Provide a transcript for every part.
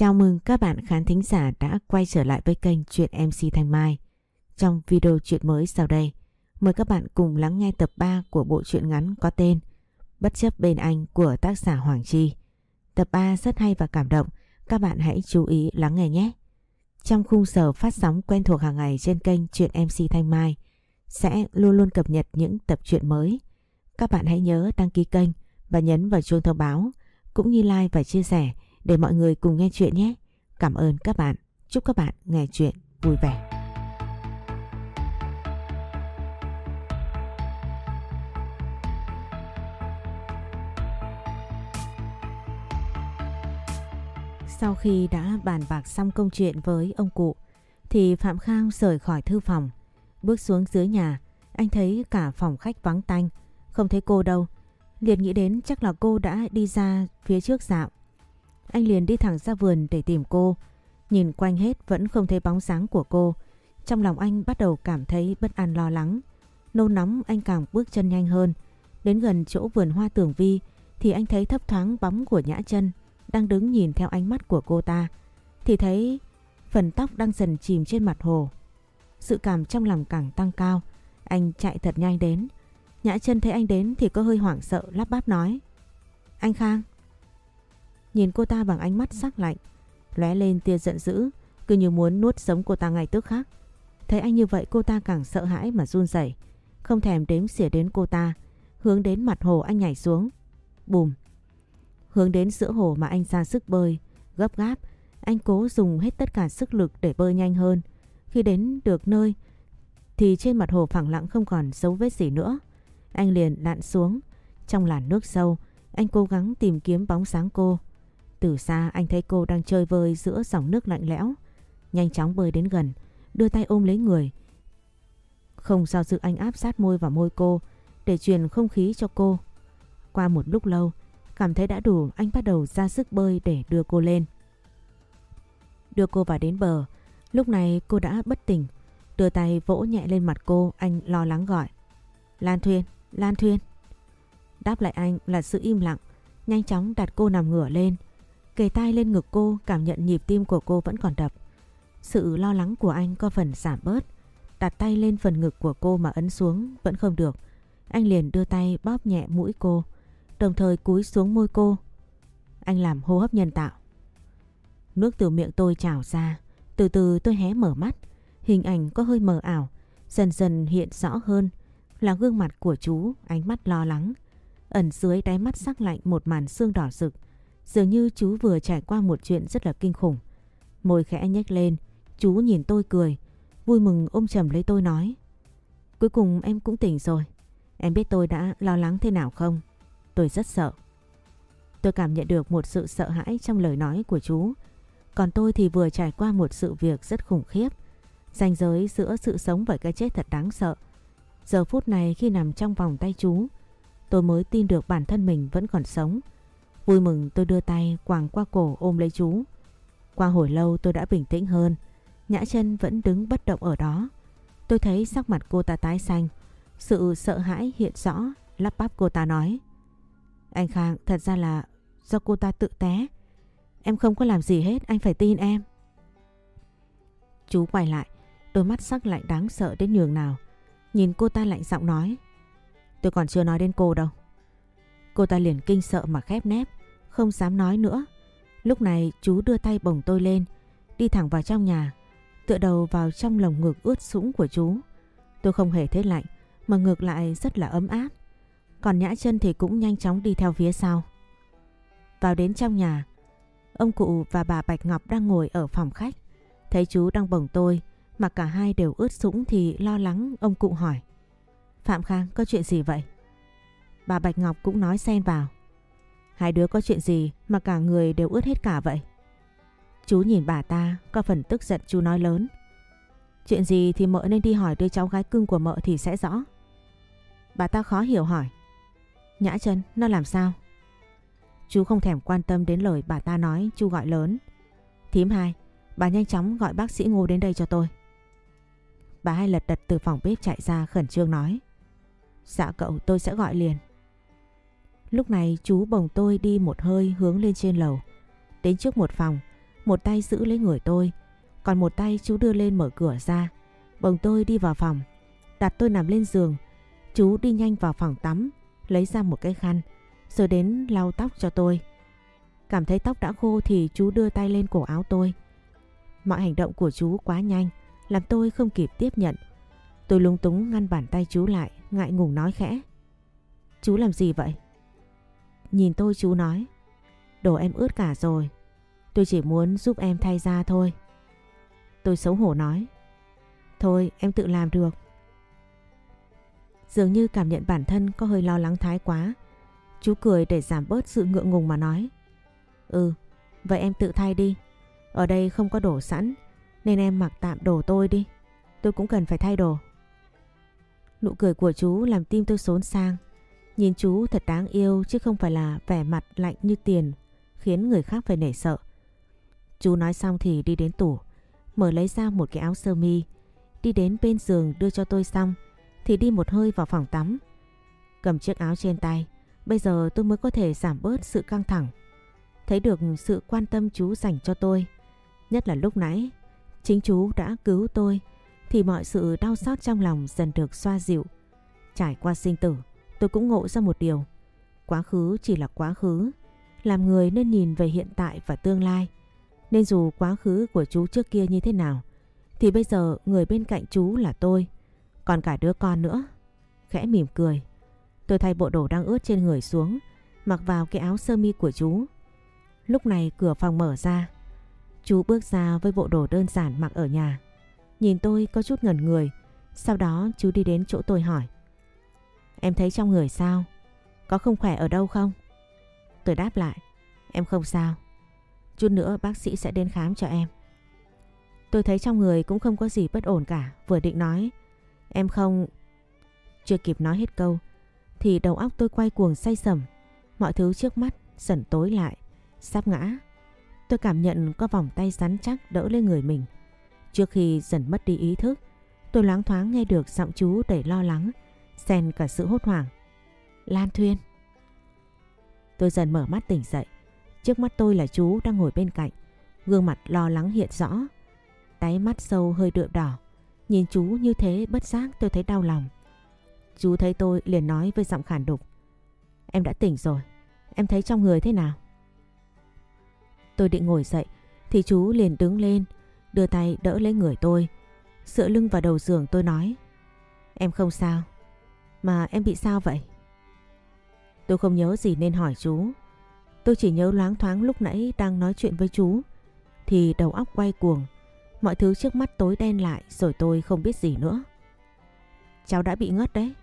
Chào mừng các bạn khán thính giả đã quay trở lại với kênh Chuyện MC Thanh Mai. Trong video chuyện mới sau đây, mời các bạn cùng lắng nghe tập 3 của bộ truyện ngắn có tên Bất chấp bên anh của tác giả Hoàng Chi. Tập 3 rất hay và cảm động, các bạn hãy chú ý lắng nghe nhé. Trong khung giờ phát sóng quen thuộc hàng ngày trên kênh Chuyện MC Thanh Mai sẽ luôn luôn cập nhật những tập truyện mới. Các bạn hãy nhớ đăng ký kênh và nhấn vào chuông thông báo cũng như like và chia sẻ để mọi người cùng nghe chuyện nhé. Cảm ơn các bạn. Chúc các bạn nghe chuyện vui vẻ. Sau khi đã bàn bạc xong công chuyện với ông cụ thì Phạm Khang rời khỏi thư phòng. Bước xuống dưới nhà, anh thấy cả phòng khách vắng tanh, không thấy cô đâu. Liệt nghĩ đến chắc là cô đã đi ra phía trước dạo. Anh liền đi thẳng ra vườn để tìm cô. Nhìn quanh hết vẫn không thấy bóng dáng của cô. Trong lòng anh bắt đầu cảm thấy bất an lo lắng. Nôn nóng, anh càng bước chân nhanh hơn. Đến gần chỗ vườn hoa tường vi thì anh thấy thấp thoáng bóng của Nhã chân đang đứng nhìn theo ánh mắt của cô ta. Thì thấy phần tóc đang dần chìm trên mặt hồ. Sự cảm trong lòng càng tăng cao. Anh chạy thật nhanh đến. Nhã chân thấy anh đến thì có hơi hoảng sợ, lắp bắp nói. Anh Khang. Nhìn cô ta bằng ánh mắt sắc lạnh. lóe lên tia giận dữ. Cứ như muốn nuốt sống cô ta ngay tức khắc. Thấy anh như vậy cô ta càng sợ hãi mà run rẩy, Không thèm đếm xỉa đến cô ta. Hướng đến mặt hồ anh nhảy xuống. Bùm. Hướng đến giữa hồ mà anh ra sức bơi. Gấp gáp. Anh cố dùng hết tất cả sức lực để bơi nhanh hơn. Khi đến được nơi thì trên mặt hồ phẳng lặng không còn dấu vết gì nữa. Anh liền lặn xuống. Trong làn nước sâu, anh cố gắng tìm kiếm bóng sáng cô. Từ xa anh thấy cô đang chơi vơi giữa dòng nước lạnh lẽo. Nhanh chóng bơi đến gần, đưa tay ôm lấy người. Không do dự anh áp sát môi vào môi cô để truyền không khí cho cô. Qua một lúc lâu, cảm thấy đã đủ anh bắt đầu ra sức bơi để đưa cô lên. Đưa cô vào đến bờ, lúc này cô đã bất tỉnh. Đưa tay vỗ nhẹ lên mặt cô, anh lo lắng gọi. Lan Thuyên, Lan Thuyên. Đáp lại anh là sự im lặng, nhanh chóng đặt cô nằm ngửa lên. Kề tay lên ngực cô cảm nhận nhịp tim của cô vẫn còn đập. Sự lo lắng của anh có phần giảm bớt. Đặt tay lên phần ngực của cô mà ấn xuống vẫn không được. Anh liền đưa tay bóp nhẹ mũi cô, đồng thời cúi xuống môi cô. Anh làm hô hấp nhân tạo. Nước từ miệng tôi trào ra, từ từ tôi hé mở mắt. Hình ảnh có hơi mờ ảo, dần dần hiện rõ hơn là gương mặt của chú, ánh mắt lo lắng. Ẩn dưới đáy mắt sắc lạnh một màn xương đỏ rực, dường như chú vừa trải qua một chuyện rất là kinh khủng. Môi khẽ nhếch lên, chú nhìn tôi cười, vui mừng ôm chầm lấy tôi nói. Cuối cùng em cũng tỉnh rồi, em biết tôi đã lo lắng thế nào không? Tôi rất sợ. Tôi cảm nhận được một sự sợ hãi trong lời nói của chú. Còn tôi thì vừa trải qua một sự việc rất khủng khiếp. Ranh giới giữa sự sống và cái chết thật đáng sợ. Giờ phút này khi nằm trong vòng tay chú, tôi mới tin được bản thân mình vẫn còn sống. Vui mừng tôi đưa tay quàng qua cổ ôm lấy chú. Qua hồi lâu tôi đã bình tĩnh hơn. Nhã chân vẫn đứng bất động ở đó. Tôi thấy sắc mặt cô ta tái xanh. Sự sợ hãi hiện rõ, lắp bắp cô ta nói. Anh Khang thật ra là do cô ta tự té. Em không có làm gì hết, anh phải tin em. Chú quay lại, đôi mắt sắc lạnh đáng sợ đến nhường nào. Nhìn cô ta lạnh giọng nói. Tôi còn chưa nói đến cô đâu. Cô ta liền kinh sợ mà khép nép, không dám nói nữa. Lúc này chú đưa tay bồng tôi lên, đi thẳng vào trong nhà, tựa đầu vào trong lồng ngực ướt sũng của chú. Tôi không hề thấy lạnh, mà ngược lại rất là ấm áp. Còn Nhã chân thì cũng nhanh chóng đi theo phía sau. Vào đến trong nhà, ông cụ và bà Bạch Ngọc đang ngồi ở phòng khách. Thấy chú đang bồng tôi, mà cả hai đều ướt sũng thì lo lắng ông cụ hỏi. Phạm Khang có chuyện gì vậy? Bà Bạch Ngọc cũng nói xen vào. Hai đứa có chuyện gì mà cả người đều ướt hết cả vậy? Chú nhìn bà ta có phần tức giận chú nói lớn. Chuyện gì thì mợ nên đi hỏi đứa cháu gái cưng của mợ thì sẽ rõ. Bà ta khó hiểu hỏi. Nhã chân, nó làm sao? Chú không thèm quan tâm đến lời bà ta nói, chú gọi lớn. Thím hai, bà nhanh chóng gọi bác sĩ Ngô đến đây cho tôi. Bà hai lật đật từ phòng bếp chạy ra khẩn trương nói. Dạ cậu tôi sẽ gọi liền. Lúc này chú bồng tôi đi một hơi hướng lên trên lầu. Đến trước một phòng, Một tay giữ lấy người tôi, còn một tay chú đưa lên mở cửa ra. Bồng tôi đi vào phòng, đặt tôi nằm lên giường. Chú đi nhanh vào phòng tắm, lấy ra một cái khăn, rồi đến lau tóc cho tôi. Cảm thấy tóc đã khô thì chú đưa tay lên cổ áo tôi. Mọi hành động của chú quá nhanh, làm tôi không kịp tiếp nhận. Tôi lung túng ngăn bàn tay chú lại, ngại ngùng nói khẽ. Chú làm gì vậy? Nhìn tôi chú nói. Đồ em ướt cả rồi. Tôi chỉ muốn giúp em thay ra thôi. Tôi xấu hổ nói. Thôi em tự làm được. Dường như cảm nhận bản thân có hơi lo lắng thái quá. Chú cười để giảm bớt sự ngượng ngùng mà nói. Ừ, vậy em tự thay đi. Ở đây không có đồ sẵn, nên em mặc tạm đồ tôi đi. Tôi cũng cần phải thay đồ. Nụ cười của chú làm tim tôi xốn sang. Nhìn chú thật đáng yêu chứ không phải là vẻ mặt lạnh như tiền, khiến người khác phải nể sợ. Chú nói xong thì đi đến tủ, mở lấy ra một cái áo sơ mi, đi đến bên giường đưa cho tôi xong, thì đi một hơi vào phòng tắm. Cầm chiếc áo trên tay, bây giờ tôi mới có thể giảm bớt sự căng thẳng. Thấy được sự quan tâm chú dành cho tôi, nhất là lúc nãy, chính chú đã cứu tôi, thì mọi sự đau xót trong lòng dần được xoa dịu. Trải qua sinh tử, tôi cũng ngộ ra một điều. Quá khứ chỉ là quá khứ, làm người nên nhìn về hiện tại và tương lai. Nên dù quá khứ của chú trước kia như thế nào, thì bây giờ người bên cạnh chú là tôi, còn cả đứa con nữa. Khẽ mỉm cười, tôi thay bộ đồ đang ướt trên người xuống, mặc vào cái áo sơ mi của chú. Lúc này cửa phòng mở ra, chú bước ra với bộ đồ đơn giản mặc ở nhà. Nhìn tôi có chút ngẩn người, sau đó chú đi đến chỗ tôi hỏi. Em thấy trong người sao? Có không khỏe ở đâu không? Tôi đáp lại, em không sao. Chút nữa bác sĩ sẽ đến khám cho em. Tôi thấy trong người cũng không có gì bất ổn cả, vừa định nói. Em không... Chưa kịp nói hết câu, thì đầu óc tôi quay cuồng say sầm. Mọi thứ trước mắt dần tối lại, sắp ngã. Tôi cảm nhận có vòng tay rắn chắc đỡ lên người mình. Trước khi dần mất đi ý thức, tôi loáng thoáng nghe được giọng chú đầy lo lắng, xen cả sự hốt hoảng. Lan Thuyên. Tôi dần mở mắt tỉnh dậy. Trước mắt tôi là chú đang ngồi bên cạnh. Gương mặt lo lắng hiện rõ. Đáy mắt sâu hơi đượm đỏ. Nhìn chú như thế bất giác tôi thấy đau lòng. Chú thấy tôi liền nói với giọng khản đục. Em đã tỉnh rồi. Em thấy trong người thế nào? Tôi định ngồi dậy thì chú liền đứng lên, đưa tay đỡ lấy người tôi. Dựa lưng vào đầu giường tôi nói. Em không sao. Mà em bị sao vậy? Tôi không nhớ gì nên hỏi chú. Tôi chỉ nhớ loáng thoáng lúc nãy đang nói chuyện với chú. Thì đầu óc quay cuồng. Mọi thứ trước mắt tối đen lại rồi tôi không biết gì nữa. Cháu đã bị ngất đấy.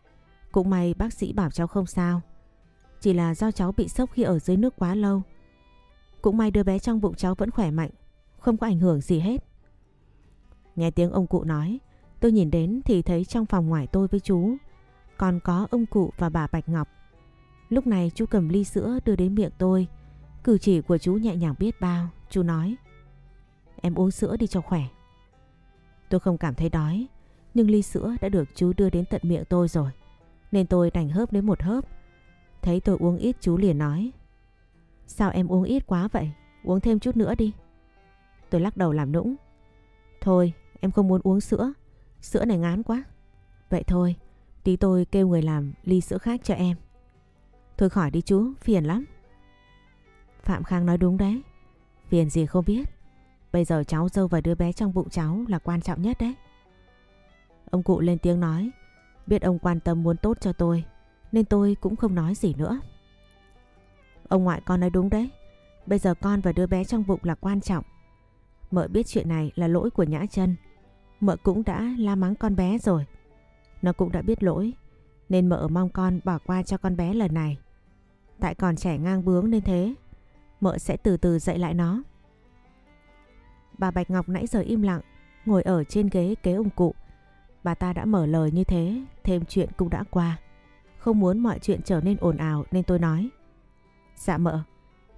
Cũng may bác sĩ bảo cháu không sao. Chỉ là do cháu bị sốc khi ở dưới nước quá lâu. Cũng may đứa bé trong bụng cháu vẫn khỏe mạnh. Không có ảnh hưởng gì hết. Nghe tiếng ông cụ nói, tôi nhìn đến thì thấy trong phòng ngoài tôi với chú còn có ông cụ và bà Bạch Ngọc. Lúc này chú cầm ly sữa đưa đến miệng tôi. Cử chỉ của chú nhẹ nhàng biết bao. Chú nói, Em uống sữa đi cho khỏe. Tôi không cảm thấy đói. Nhưng ly sữa đã được chú đưa đến tận miệng tôi rồi. Nên tôi đành hớp đến một hớp. Thấy tôi uống ít, chú liền nói, Sao em uống ít quá vậy? Uống thêm chút nữa đi. Tôi lắc đầu làm nũng. Thôi, em không muốn uống sữa. Sữa này ngán quá. Vậy thôi Tí tôi kêu người làm ly sữa khác cho em. Thôi khỏi đi chú, phiền lắm. Phạm Khang nói đúng đấy. Phiền gì không biết. Bây giờ cháu dâu và đứa bé trong bụng cháu là quan trọng nhất đấy. Ông cụ lên tiếng nói. Biết ông quan tâm muốn tốt cho tôi. Nên tôi cũng không nói gì nữa. Ông ngoại con nói đúng đấy. Bây giờ con và đứa bé trong bụng là quan trọng. Mợ biết chuyện này là lỗi của Nhã chân Mợ cũng đã la mắng con bé rồi. Nó cũng đã biết lỗi, Nên mợ mong con bỏ qua cho con bé lần này. Tại còn trẻ ngang bướng nên thế, Mợ sẽ từ từ dạy lại nó. Bà Bạch Ngọc nãy giờ im lặng, Ngồi ở trên ghế kế ông cụ. Bà ta đã mở lời như thế, Thêm chuyện cũng đã qua. Không muốn mọi chuyện trở nên ồn ào Nên tôi nói Dạ mợ,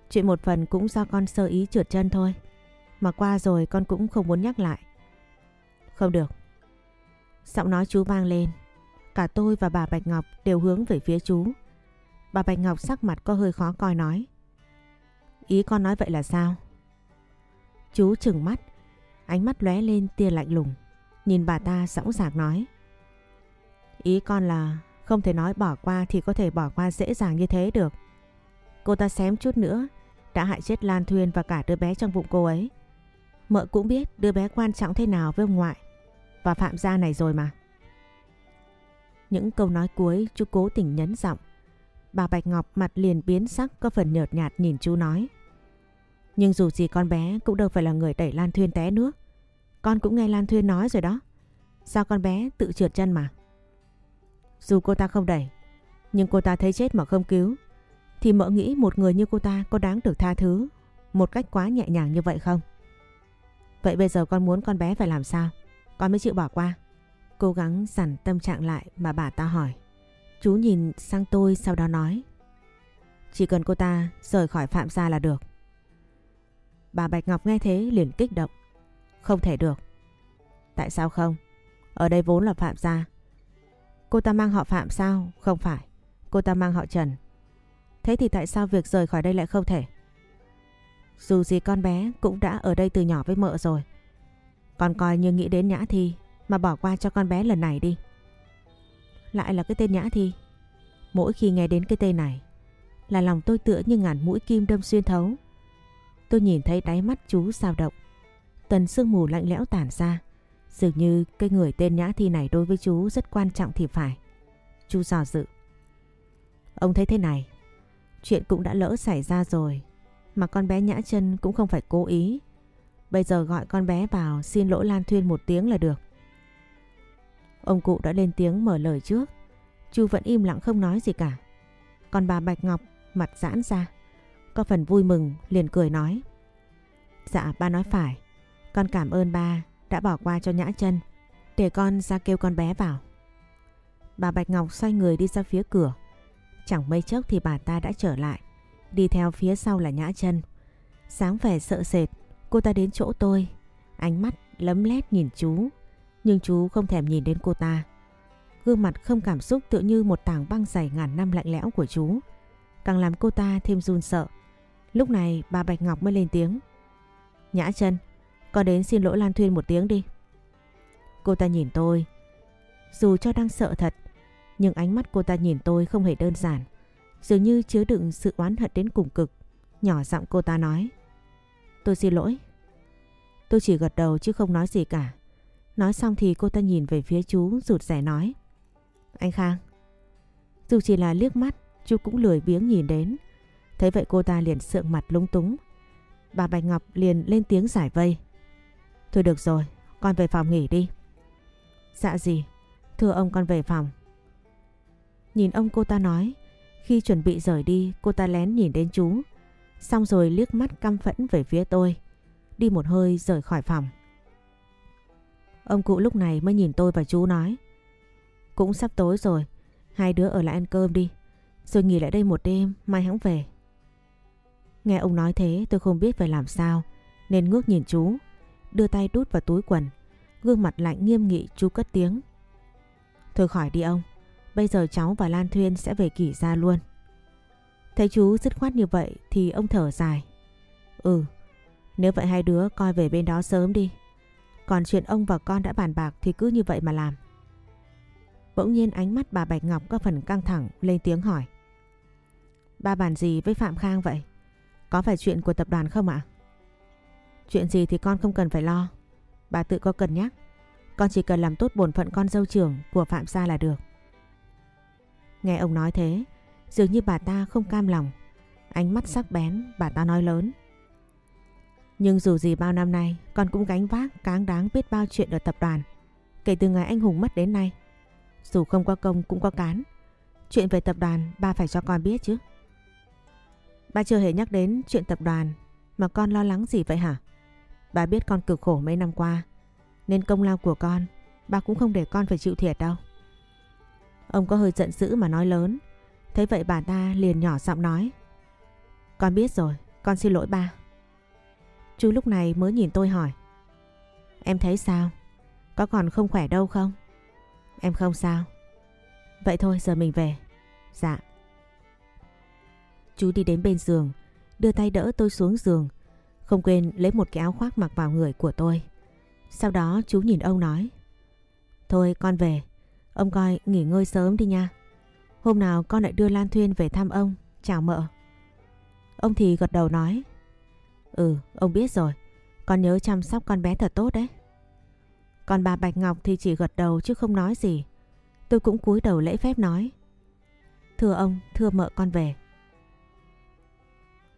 Chuyện một phần cũng do con sơ ý trượt chân thôi, Mà qua rồi con cũng không muốn nhắc lại. Không được Giọng nói chú vang lên. Cả tôi và bà Bạch Ngọc đều hướng về phía chú. Bà Bạch Ngọc sắc mặt có hơi khó coi nói. Ý con nói vậy là sao? Chú chừng mắt, ánh mắt lóe lên tia lạnh lùng. Nhìn bà ta sẵn sàng nói. Ý con là không thể nói bỏ qua thì có thể bỏ qua dễ dàng như thế được. Cô ta xém chút nữa đã hại chết Lan Thuyên và cả đứa bé trong bụng cô ấy. Mợ cũng biết đứa bé quan trọng thế nào với ông ngoại và phạm gia này rồi mà. Những câu nói cuối chú cố tình nhấn giọng. Bà Bạch Ngọc mặt liền biến sắc có phần nhợt nhạt nhìn chú nói. Nhưng dù gì con bé cũng đâu phải là người đẩy Lan Thuyên té nước. Con cũng nghe Lan Thuyên nói rồi đó. Sao con bé tự trượt chân mà? Dù cô ta không đẩy, nhưng cô ta thấy chết mà không cứu. Thì mợ nghĩ một người như cô ta có đáng được tha thứ một cách quá nhẹ nhàng như vậy không? Vậy bây giờ con muốn con bé phải làm sao? Con mới chịu bỏ qua. Cố gắng dằn tâm trạng lại mà bà ta hỏi. Chú nhìn sang tôi sau đó nói. Chỉ cần cô ta rời khỏi Phạm Gia là được. Bà Bạch Ngọc nghe thế liền kích động. Không thể được. Tại sao không? Ở đây vốn là Phạm Gia. Cô ta mang họ Phạm sao? Không phải. Cô ta mang họ Trần. Thế thì tại sao việc rời khỏi đây lại không thể? Dù gì con bé cũng đã ở đây từ nhỏ với mợ rồi. Con coi như nghĩ đến Nhã Thi, mà bỏ qua cho con bé lần này đi. Lại là cái tên Nhã Thi. Mỗi khi nghe đến cái tên này, là lòng tôi tựa như ngàn mũi kim đâm xuyên thấu. Tôi nhìn thấy đáy mắt chú sao động. Tần sương mù lạnh lẽo tản ra. Dường như cái người tên Nhã Thi này đối với chú rất quan trọng thì phải. Chú dò dự. Ông thấy thế này. Chuyện cũng đã lỡ xảy ra rồi. Mà con bé Nhã chân cũng không phải cố ý. Bây giờ gọi con bé vào xin lỗi Lan Thuyên một tiếng là được. Ông cụ đã lên tiếng mở lời trước. Chu vẫn im lặng không nói gì cả. Còn bà Bạch Ngọc mặt giãn ra. Có phần vui mừng liền cười nói. Dạ ba nói phải. Con cảm ơn ba đã bỏ qua cho Nhã chân Để con ra kêu con bé vào. Bà Bạch Ngọc xoay người đi ra phía cửa. Chẳng mấy chốc thì bà ta đã trở lại. Đi theo phía sau là Nhã chân Sáng vẻ sợ sệt, cô ta đến chỗ tôi. Ánh mắt lấm lét nhìn chú. Nhưng chú không thèm nhìn đến cô ta. Gương mặt không cảm xúc tựa như một tảng băng dày ngàn năm lạnh lẽo của chú. Càng làm cô ta thêm run sợ. Lúc này bà Bạch Ngọc mới lên tiếng. Nhã chân, con đến xin lỗi Lan Thuyên một tiếng đi. Cô ta nhìn tôi. Dù cho đang sợ thật, nhưng ánh mắt cô ta nhìn tôi không hề đơn giản. Dường như chứa đựng sự oán hận đến cùng cực. Nhỏ giọng cô ta nói. Tôi xin lỗi. Tôi chỉ gật đầu chứ không nói gì cả. Nói xong thì cô ta nhìn về phía chú rụt rẻ nói. Anh Khang. Dù chỉ là liếc mắt, chú cũng lười biếng nhìn đến. Thấy vậy cô ta liền sượng mặt lúng túng. Bà Bạch Ngọc liền lên tiếng giải vây. Thôi được rồi, con về phòng nghỉ đi. Dạ gì? Thưa ông con về phòng. Nhìn ông cô ta nói, khi chuẩn bị rời đi cô ta lén nhìn đến chú. Xong rồi liếc mắt căm phẫn về phía tôi. Đi một hơi rời khỏi phòng. Ông cụ lúc này mới nhìn tôi và chú nói. Cũng sắp tối rồi, hai đứa ở lại ăn cơm đi. Rồi nghỉ lại đây một đêm, mai hãng về. Nghe ông nói thế tôi không biết phải làm sao, nên ngước nhìn chú, đưa tay đút vào túi quần. Gương mặt lạnh nghiêm nghị chú cất tiếng. Thôi khỏi đi ông, bây giờ cháu và Lan Thuyên sẽ về kỷ ra luôn. Thấy chú dứt khoát như vậy thì ông thở dài. Ừ, nếu vậy hai đứa coi về bên đó sớm đi. Còn chuyện ông và con đã bàn bạc thì cứ như vậy mà làm. Bỗng nhiên ánh mắt bà Bạch Ngọc có phần căng thẳng lên tiếng hỏi. Ba bàn gì với Phạm Khang vậy? Có phải chuyện của tập đoàn không ạ? Chuyện gì thì con không cần phải lo. Bà tự có cần nhắc. Con chỉ cần làm tốt bổn phận con dâu trưởng của Phạm Gia là được. Nghe ông nói thế, dường như bà ta không cam lòng. Ánh mắt sắc bén, bà ta nói lớn. Nhưng dù gì bao năm nay, con cũng gánh vác cáng đáng biết bao chuyện ở tập đoàn. Kể từ ngày anh Hùng mất đến nay, dù không có công cũng có cán. Chuyện về tập đoàn ba phải cho con biết chứ. Ba chưa hề nhắc đến chuyện tập đoàn mà con lo lắng gì vậy hả? Bà biết con cực khổ mấy năm qua nên công lao của con ba cũng không để con phải chịu thiệt đâu. Ông có hơi giận dữ mà nói lớn. Thấy vậy bà ta liền nhỏ giọng nói. Con biết rồi, con xin lỗi ba. Chú lúc này mới nhìn tôi hỏi. Em thấy sao? Có còn không khỏe đâu không? Em không sao. Vậy thôi giờ mình về. Dạ. Chú đi đến bên giường, đưa tay đỡ tôi xuống giường. Không quên lấy một cái áo khoác mặc vào người của tôi. Sau đó chú nhìn ông nói. Thôi con về, ông coi nghỉ ngơi sớm đi nha. Hôm nào con lại đưa Lan Thuyên về thăm ông, chào mợ. Ông thì gật đầu nói. Ừ, ông biết rồi, con nhớ chăm sóc con bé thật tốt đấy. Còn bà Bạch Ngọc thì chỉ gật đầu chứ không nói gì. Tôi cũng cúi đầu lễ phép nói. Thưa ông, thưa mợ con về.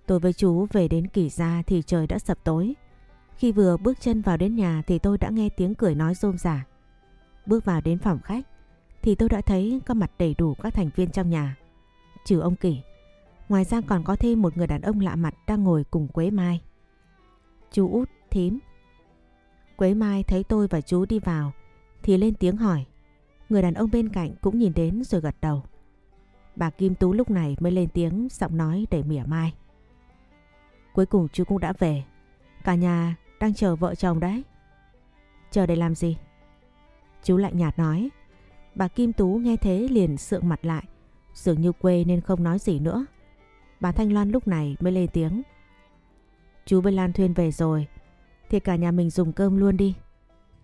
Tôi với chú về đến kỳ gia thì trời đã sập tối. Khi vừa bước chân vào đến nhà thì tôi đã nghe tiếng cười nói rôm rả. Bước vào đến phòng khách thì tôi đã thấy có mặt đầy đủ các thành viên trong nhà. Trừ ông Kỷ. Ngoài ra còn có thêm một người đàn ông lạ mặt đang ngồi cùng Quế Mai. Chú út, thím. Quế Mai thấy tôi và chú đi vào thì lên tiếng hỏi. Người đàn ông bên cạnh cũng nhìn đến rồi gật đầu. Bà Kim Tú lúc này mới lên tiếng giọng nói để mỉa mai. Cuối cùng chú cũng đã về. Cả nhà đang chờ vợ chồng đấy. Chờ để làm gì? Chú lạnh nhạt nói. Bà Kim Tú nghe thế liền sượng mặt lại. Dường như quê nên không nói gì nữa. Bà Thanh Loan lúc này mới lên tiếng. Chú với Lan Thuyên về rồi. Thì cả nhà mình dùng cơm luôn đi.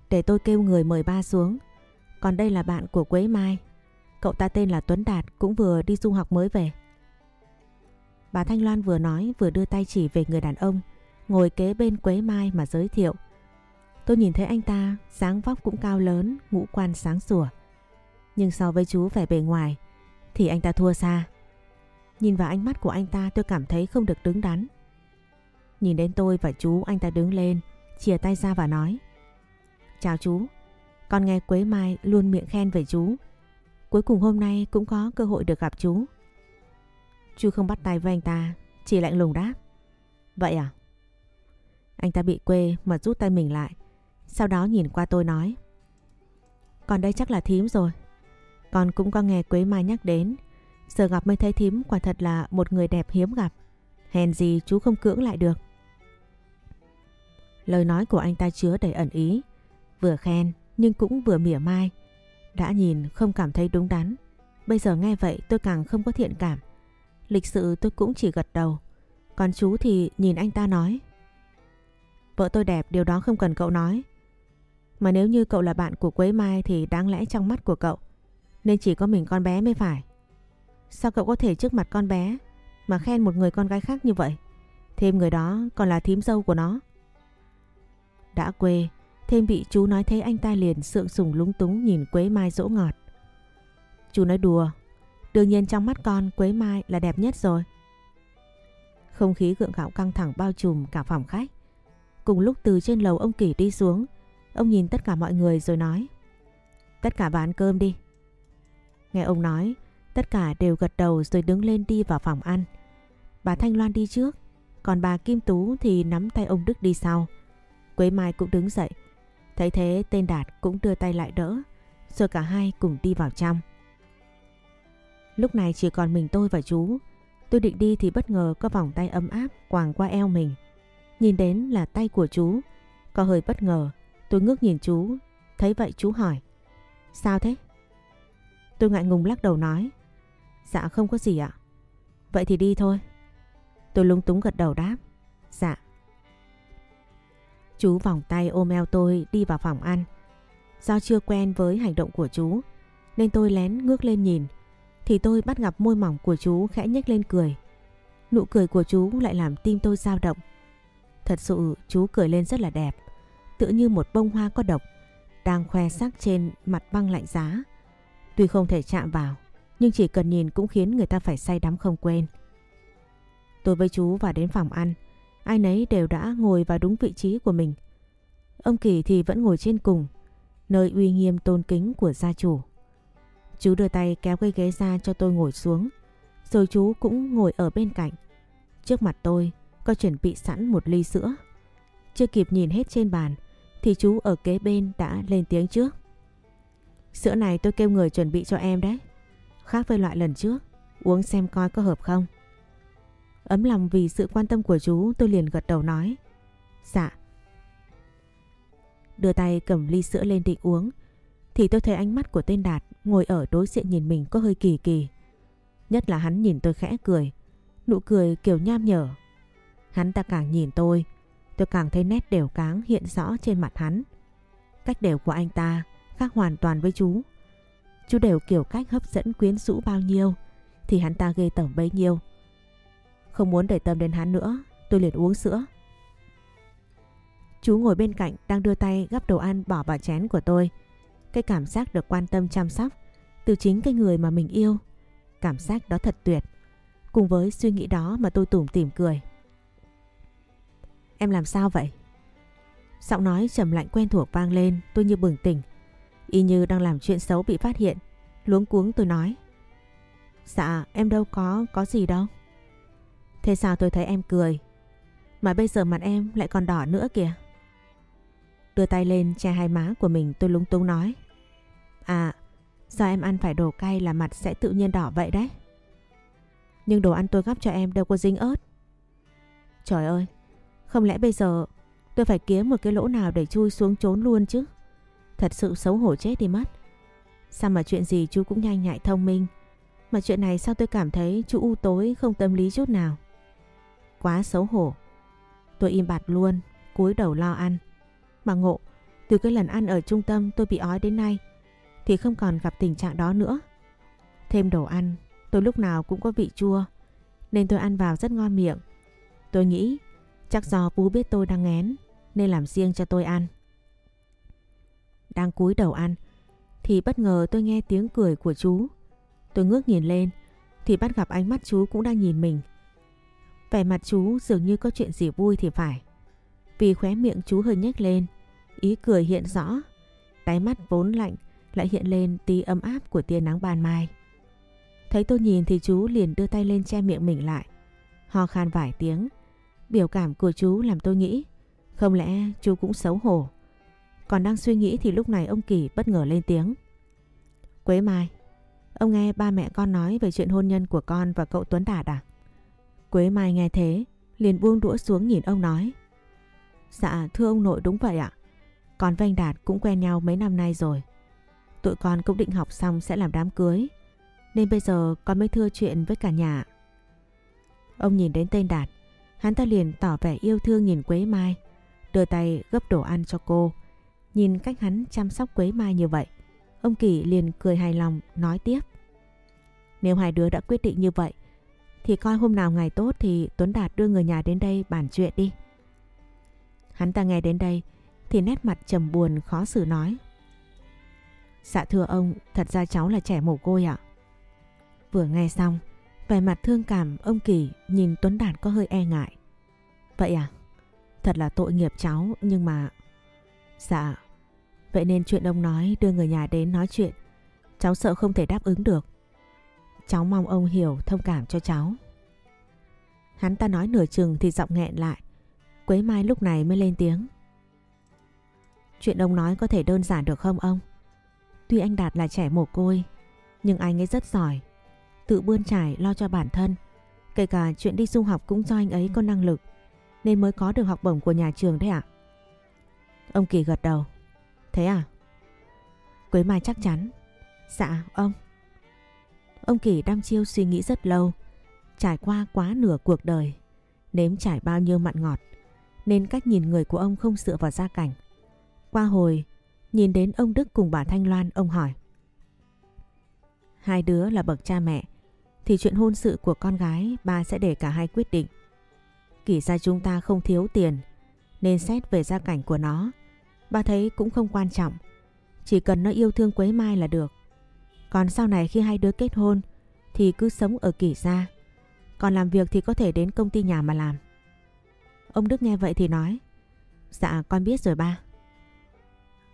Để tôi kêu người mời ba xuống. Còn đây là bạn của Quế Mai. Cậu ta tên là Tuấn Đạt cũng vừa đi du học mới về. Bà Thanh Loan vừa nói vừa đưa tay chỉ về người đàn ông ngồi kế bên Quế Mai mà giới thiệu. Tôi nhìn thấy anh ta dáng vóc cũng cao lớn, ngũ quan sáng sủa. Nhưng so với chú vẻ bề ngoài thì anh ta thua xa. Nhìn vào ánh mắt của anh ta tôi cảm thấy không được đứng đắn. Nhìn đến tôi và chú anh ta đứng lên, chìa tay ra và nói. Chào chú, con nghe Quế Mai luôn miệng khen về chú. Cuối cùng hôm nay cũng có cơ hội được gặp chú. Chú không bắt tay với anh ta, chỉ lạnh lùng đáp. Vậy à? Anh ta bị quê mà rút tay mình lại. Sau đó nhìn qua tôi nói. Còn đây chắc là thím rồi. Con cũng có nghe Quế Mai nhắc đến. Giờ gặp mới thấy thím, quả thật là một người đẹp hiếm gặp. Hèn gì chú không cưỡng lại được. Lời nói của anh ta chứa đầy ẩn ý. Vừa khen, nhưng cũng vừa mỉa mai. Đã nhìn, không cảm thấy đúng đắn. Bây giờ nghe vậy, tôi càng không có thiện cảm. Lịch sự tôi cũng chỉ gật đầu. Còn chú thì nhìn anh ta nói. Vợ tôi đẹp, điều đó không cần cậu nói. Mà nếu như cậu là bạn của Quế Mai thì đáng lẽ trong mắt của cậu. Nên chỉ có mình con bé mới phải. Sao cậu có thể trước mặt con bé mà khen một người con gái khác như vậy? Thêm người đó còn là thím dâu của nó. Đã quê, thêm bị chú nói thế anh ta liền sượng sùng lúng túng nhìn Quế Mai dỗ ngọt. Chú nói đùa, đương nhiên trong mắt con Quế Mai là đẹp nhất rồi. Không khí gượng gạo căng thẳng bao trùm cả phòng khách. Cùng lúc từ trên lầu ông Kỳ đi xuống, ông nhìn tất cả mọi người rồi nói. Tất cả bán cơm đi. Nghe ông nói, tất cả đều gật đầu rồi đứng lên đi vào phòng ăn. Bà Thanh Loan đi trước, còn bà Kim Tú thì nắm tay ông Đức đi sau. Quế Mai cũng đứng dậy. Thấy thế tên Đạt cũng đưa tay lại đỡ, rồi cả hai cùng đi vào trong. Lúc này chỉ còn mình tôi và chú. Tôi định đi thì bất ngờ có vòng tay ấm áp quàng qua eo mình. Nhìn đến là tay của chú. Có hơi bất ngờ, tôi ngước nhìn chú. Thấy vậy chú hỏi. Sao thế? Tôi ngại ngùng lắc đầu nói. Dạ không có gì ạ. Vậy thì đi thôi. Tôi lúng túng gật đầu đáp. Dạ. Chú vòng tay ôm eo tôi đi vào phòng ăn. Do chưa quen với hành động của chú, nên tôi lén ngước lên nhìn, thì tôi bắt gặp môi mỏng của chú khẽ nhếch lên cười. Nụ cười của chú lại làm tim tôi dao động. Thật sự chú cười lên rất là đẹp, tựa như một bông hoa có độc, đang khoe sắc trên mặt băng lạnh giá. Tuy không thể chạm vào, nhưng chỉ cần nhìn cũng khiến người ta phải say đắm không quên. Tôi với chú vào đến phòng ăn, ai nấy đều đã ngồi vào đúng vị trí của mình. Ông Kỳ thì vẫn ngồi trên cùng, nơi uy nghiêm tôn kính của gia chủ. Chú đưa tay kéo cái ghế ra cho tôi ngồi xuống, rồi chú cũng ngồi ở bên cạnh. Trước mặt tôi có chuẩn bị sẵn một ly sữa. Chưa kịp nhìn hết trên bàn thì chú ở kế bên đã lên tiếng trước. Sữa này tôi kêu người chuẩn bị cho em đấy. Khác với loại lần trước, uống xem coi có hợp không. Ấm lòng vì sự quan tâm của chú tôi liền gật đầu nói. Dạ. Đưa tay cầm ly sữa lên định uống thì tôi thấy ánh mắt của tên Đạt ngồi ở đối diện nhìn mình có hơi kỳ kỳ. Nhất là hắn nhìn tôi khẽ cười, nụ cười kiểu nham nhở. Hắn ta càng nhìn tôi tôi càng thấy nét đều cáng hiện rõ trên mặt hắn. Cách đều của anh ta khác hoàn toàn với chú. Chú đều kiểu cách hấp dẫn quyến rũ bao nhiêu thì hắn ta ghê tởm bấy nhiêu. Không muốn để tâm đến hắn nữa, tôi liền uống sữa. Chú ngồi bên cạnh đang đưa tay gắp đồ ăn bỏ vào chén của tôi. Cái cảm giác được quan tâm chăm sóc từ chính cái người mà mình yêu. Cảm giác đó thật tuyệt. Cùng với suy nghĩ đó mà tôi tủm tỉm cười. Em làm sao vậy? Giọng nói trầm lạnh quen thuộc vang lên tôi như bừng tỉnh. Y như đang làm chuyện xấu bị phát hiện. Luống cuống tôi nói. Dạ em đâu có, có gì đâu. Thế sao tôi thấy em cười? Mà bây giờ mặt em lại còn đỏ nữa kìa. Đưa tay lên che hai má của mình tôi lúng túng nói. À, do em ăn phải đồ cay là mặt sẽ tự nhiên đỏ vậy đấy. Nhưng đồ ăn tôi gắp cho em đâu có dính ớt. Trời ơi, không lẽ bây giờ tôi phải kiếm một cái lỗ nào để chui xuống trốn luôn chứ? Thật sự xấu hổ chết đi mất. Sao mà chuyện gì chú cũng nhanh nhạy thông minh. Mà chuyện này sao tôi cảm thấy chú u tối không tâm lý chút nào. Quá xấu hổ. Tôi im bặt luôn, cúi đầu lo ăn. Mà ngộ, từ cái lần ăn ở trung tâm tôi bị ói đến nay thì không còn gặp tình trạng đó nữa. Thêm đồ ăn, tôi lúc nào cũng có vị chua nên tôi ăn vào rất ngon miệng. Tôi nghĩ chắc do bú biết tôi đang ngén nên làm riêng cho tôi ăn. Đang cúi đầu ăn thì bất ngờ tôi nghe tiếng cười của chú. Tôi ngước nhìn lên thì bắt gặp ánh mắt chú cũng đang nhìn mình. Vẻ mặt chú dường như có chuyện gì vui thì phải. Vì khóe miệng chú hơi nhếch lên, ý cười hiện rõ. Đáy mắt vốn lạnh lại hiện lên tí ấm áp của tia nắng ban mai. Thấy tôi nhìn thì chú liền đưa tay lên che miệng mình lại. Ho khan vài tiếng. Biểu cảm của chú làm tôi nghĩ không lẽ chú cũng xấu hổ. Còn đang suy nghĩ thì lúc này ông Kỳ bất ngờ lên tiếng. Quế Mai, ông nghe ba mẹ con nói về chuyện hôn nhân của con và cậu Tuấn Đạt à? Quế Mai nghe thế, liền buông đũa xuống nhìn ông nói. Dạ thưa ông nội đúng vậy ạ. Con và anh Đạt cũng quen nhau mấy năm nay rồi. Tụi con cũng định học xong sẽ làm đám cưới. Nên bây giờ con mới thưa chuyện với cả nhà. Ông nhìn đến tên Đạt. Hắn ta liền tỏ vẻ yêu thương nhìn Quế Mai. Đưa tay gấp đồ ăn cho cô. Nhìn cách hắn chăm sóc Quế Mai như vậy. Ông Kỳ liền cười hài lòng nói tiếp. Nếu hai đứa đã quyết định như vậy thì coi hôm nào ngày tốt thì Tuấn Đạt đưa người nhà đến đây bàn chuyện đi. Hắn ta nghe đến đây thì nét mặt trầm buồn khó xử nói. Dạ thưa ông, thật ra cháu là trẻ mồ côi ạ. Vừa nghe xong, vẻ mặt thương cảm ông Kỳ nhìn Tuấn Đạt có hơi e ngại. Vậy à? Thật là tội nghiệp cháu nhưng mà... Dạ, vậy nên chuyện ông nói đưa người nhà đến nói chuyện, cháu sợ không thể đáp ứng được. Cháu mong ông hiểu thông cảm cho cháu. Hắn ta nói nửa chừng thì giọng nghẹn lại. Quế Mai lúc này mới lên tiếng. Chuyện ông nói có thể đơn giản được không ông? Tuy anh Đạt là trẻ mồ côi, nhưng anh ấy rất giỏi. Tự bươn trải lo cho bản thân. Kể cả chuyện đi du học cũng do anh ấy có năng lực, nên mới có được học bổng của nhà trường đấy ạ. Ông Kỳ gật đầu. Thế à? Quế Mai chắc chắn. Dạ, ông. Ông Kỳ đăm chiêu suy nghĩ rất lâu, trải qua quá nửa cuộc đời, nếm trải bao nhiêu mặn ngọt, nên cách nhìn người của ông không dựa vào gia cảnh. Qua hồi, nhìn đến ông Đức cùng bà Thanh Loan, ông hỏi. Hai đứa là bậc cha mẹ, thì chuyện hôn sự của con gái ba sẽ để cả hai quyết định. Kỷ ra chúng ta không thiếu tiền, nên xét về gia cảnh của nó, ba thấy cũng không quan trọng. Chỉ cần nó yêu thương Quế Mai là được. Còn sau này khi hai đứa kết hôn, thì cứ sống ở kỷ gia. Còn làm việc thì có thể đến công ty nhà mà làm. Ông Đức nghe vậy thì nói Dạ con biết rồi ba.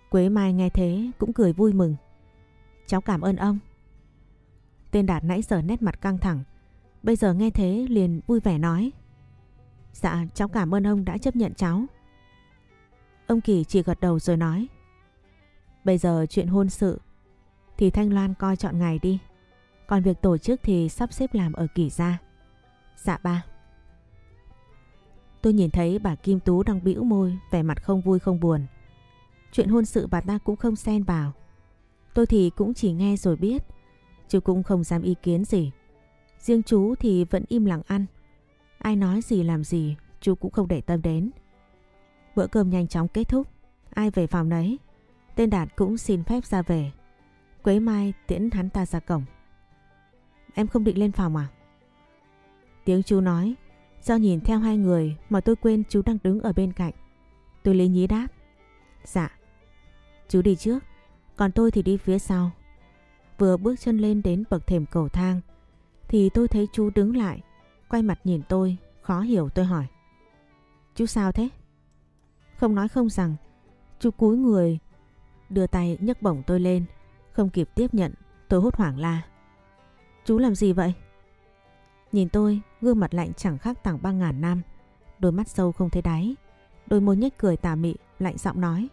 Quế Mai nghe thế cũng cười vui mừng. Cháu cảm ơn ông. Tên Đạt nãy giờ nét mặt căng thẳng. Bây giờ nghe thế liền vui vẻ nói. Dạ cháu cảm ơn ông đã chấp nhận cháu. Ông Kỳ chỉ gật đầu rồi nói. Bây giờ chuyện hôn sự thì Thanh Loan coi chọn ngày đi. Còn việc tổ chức thì sắp xếp làm ở Kỳ gia. Dạ ba. Tôi nhìn thấy bà Kim Tú đang bĩu môi, vẻ mặt không vui không buồn. Chuyện hôn sự bà ta cũng không xen vào. Tôi thì cũng chỉ nghe rồi biết, chứ cũng không dám ý kiến gì. Riêng chú thì vẫn im lặng ăn. Ai nói gì làm gì, chú cũng không để tâm đến. Bữa cơm nhanh chóng kết thúc. Ai về phòng nấy. Tên Đạt cũng xin phép ra về. Quế Mai tiễn hắn ta ra cổng. Em không định lên phòng à? Tiếng chú nói. Do nhìn theo hai người mà tôi quên chú đang đứng ở bên cạnh. Tôi lý nhí đáp. Dạ. Chú đi trước. Còn tôi thì đi phía sau. Vừa bước chân lên đến bậc thềm cầu thang. Thì tôi thấy chú đứng lại. Quay mặt nhìn tôi. Khó hiểu tôi hỏi. Chú sao thế? Không nói không rằng. Chú cúi người. Đưa tay nhấc bổng tôi lên. Không kịp tiếp nhận. Tôi hốt hoảng la. Chú làm gì vậy? Nhìn tôi, gương mặt lạnh chẳng khác tảng băng ngàn năm. Đôi mắt sâu không thấy đáy. Đôi môi nhếch cười tà mị, lạnh giọng nói.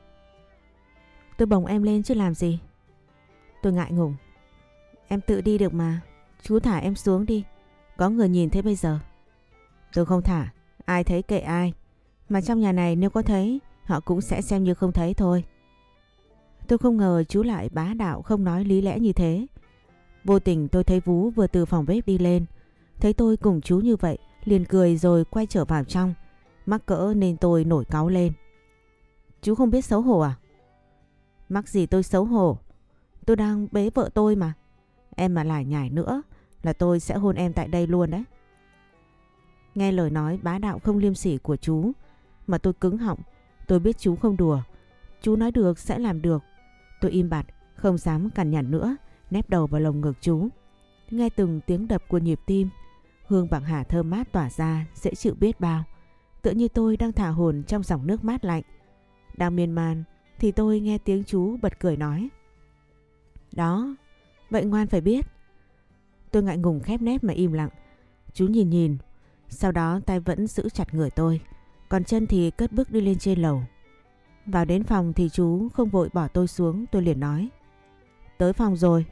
Tôi bồng em lên chứ làm gì? Tôi ngại ngùng. Em tự đi được mà. Chú thả em xuống đi. Có người nhìn thấy bây giờ. Tôi không thả. Ai thấy kệ ai. Mà trong nhà này nếu có thấy, họ cũng sẽ xem như không thấy thôi. Tôi không ngờ chú lại bá đạo không nói lý lẽ như thế. Vô tình tôi thấy Vú vừa từ phòng bếp đi lên. Thấy tôi cùng chú như vậy, liền cười rồi quay trở vào trong. Mắc cỡ nên tôi nổi cáu lên. Chú không biết xấu hổ à? Mắc gì tôi xấu hổ? Tôi đang bế vợ tôi mà. Em mà lại nhảy nữa là tôi sẽ hôn em tại đây luôn đấy. Nghe lời nói bá đạo không liêm sỉ của chú mà tôi cứng họng. Tôi biết chú không đùa. Chú nói được sẽ làm được. Tôi im bặt, không dám cằn nhằn nữa, nép đầu vào lồng ngực chú. Nghe từng tiếng đập của nhịp tim, hương bạc hà thơm mát tỏa ra, dễ chịu biết bao. Tựa như tôi đang thả hồn trong dòng nước mát lạnh. Đang miên man thì tôi nghe tiếng chú bật cười nói. Đó, vậy ngoan phải biết. Tôi ngại ngùng khép nép mà im lặng. Chú nhìn nhìn, sau đó tay vẫn giữ chặt người tôi, còn chân thì cất bước đi lên trên lầu. Vào đến phòng thì chú không vội bỏ tôi xuống, tôi liền nói. Tới phòng rồi,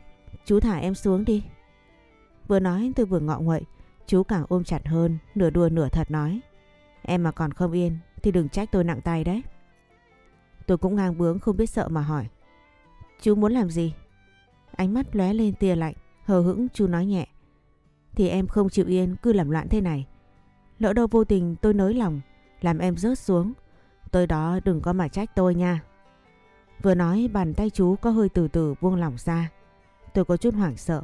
chú thả em xuống đi. Vừa nói tôi vừa ngọ nguậy, chú càng ôm chặt hơn, nửa đùa nửa thật nói. Em mà còn không yên thì đừng trách tôi nặng tay đấy. Tôi cũng ngang bướng không biết sợ mà hỏi. Chú muốn làm gì? Ánh mắt lóe lên tia lạnh, hờ hững chú nói nhẹ. Thì em không chịu yên cứ làm loạn thế này. Lỡ đâu vô tình tôi nới lòng, làm em rớt xuống. Tới đó đừng có mà trách tôi nha. Vừa nói bàn tay chú có hơi từ từ buông lỏng ra. Tôi có chút hoảng sợ.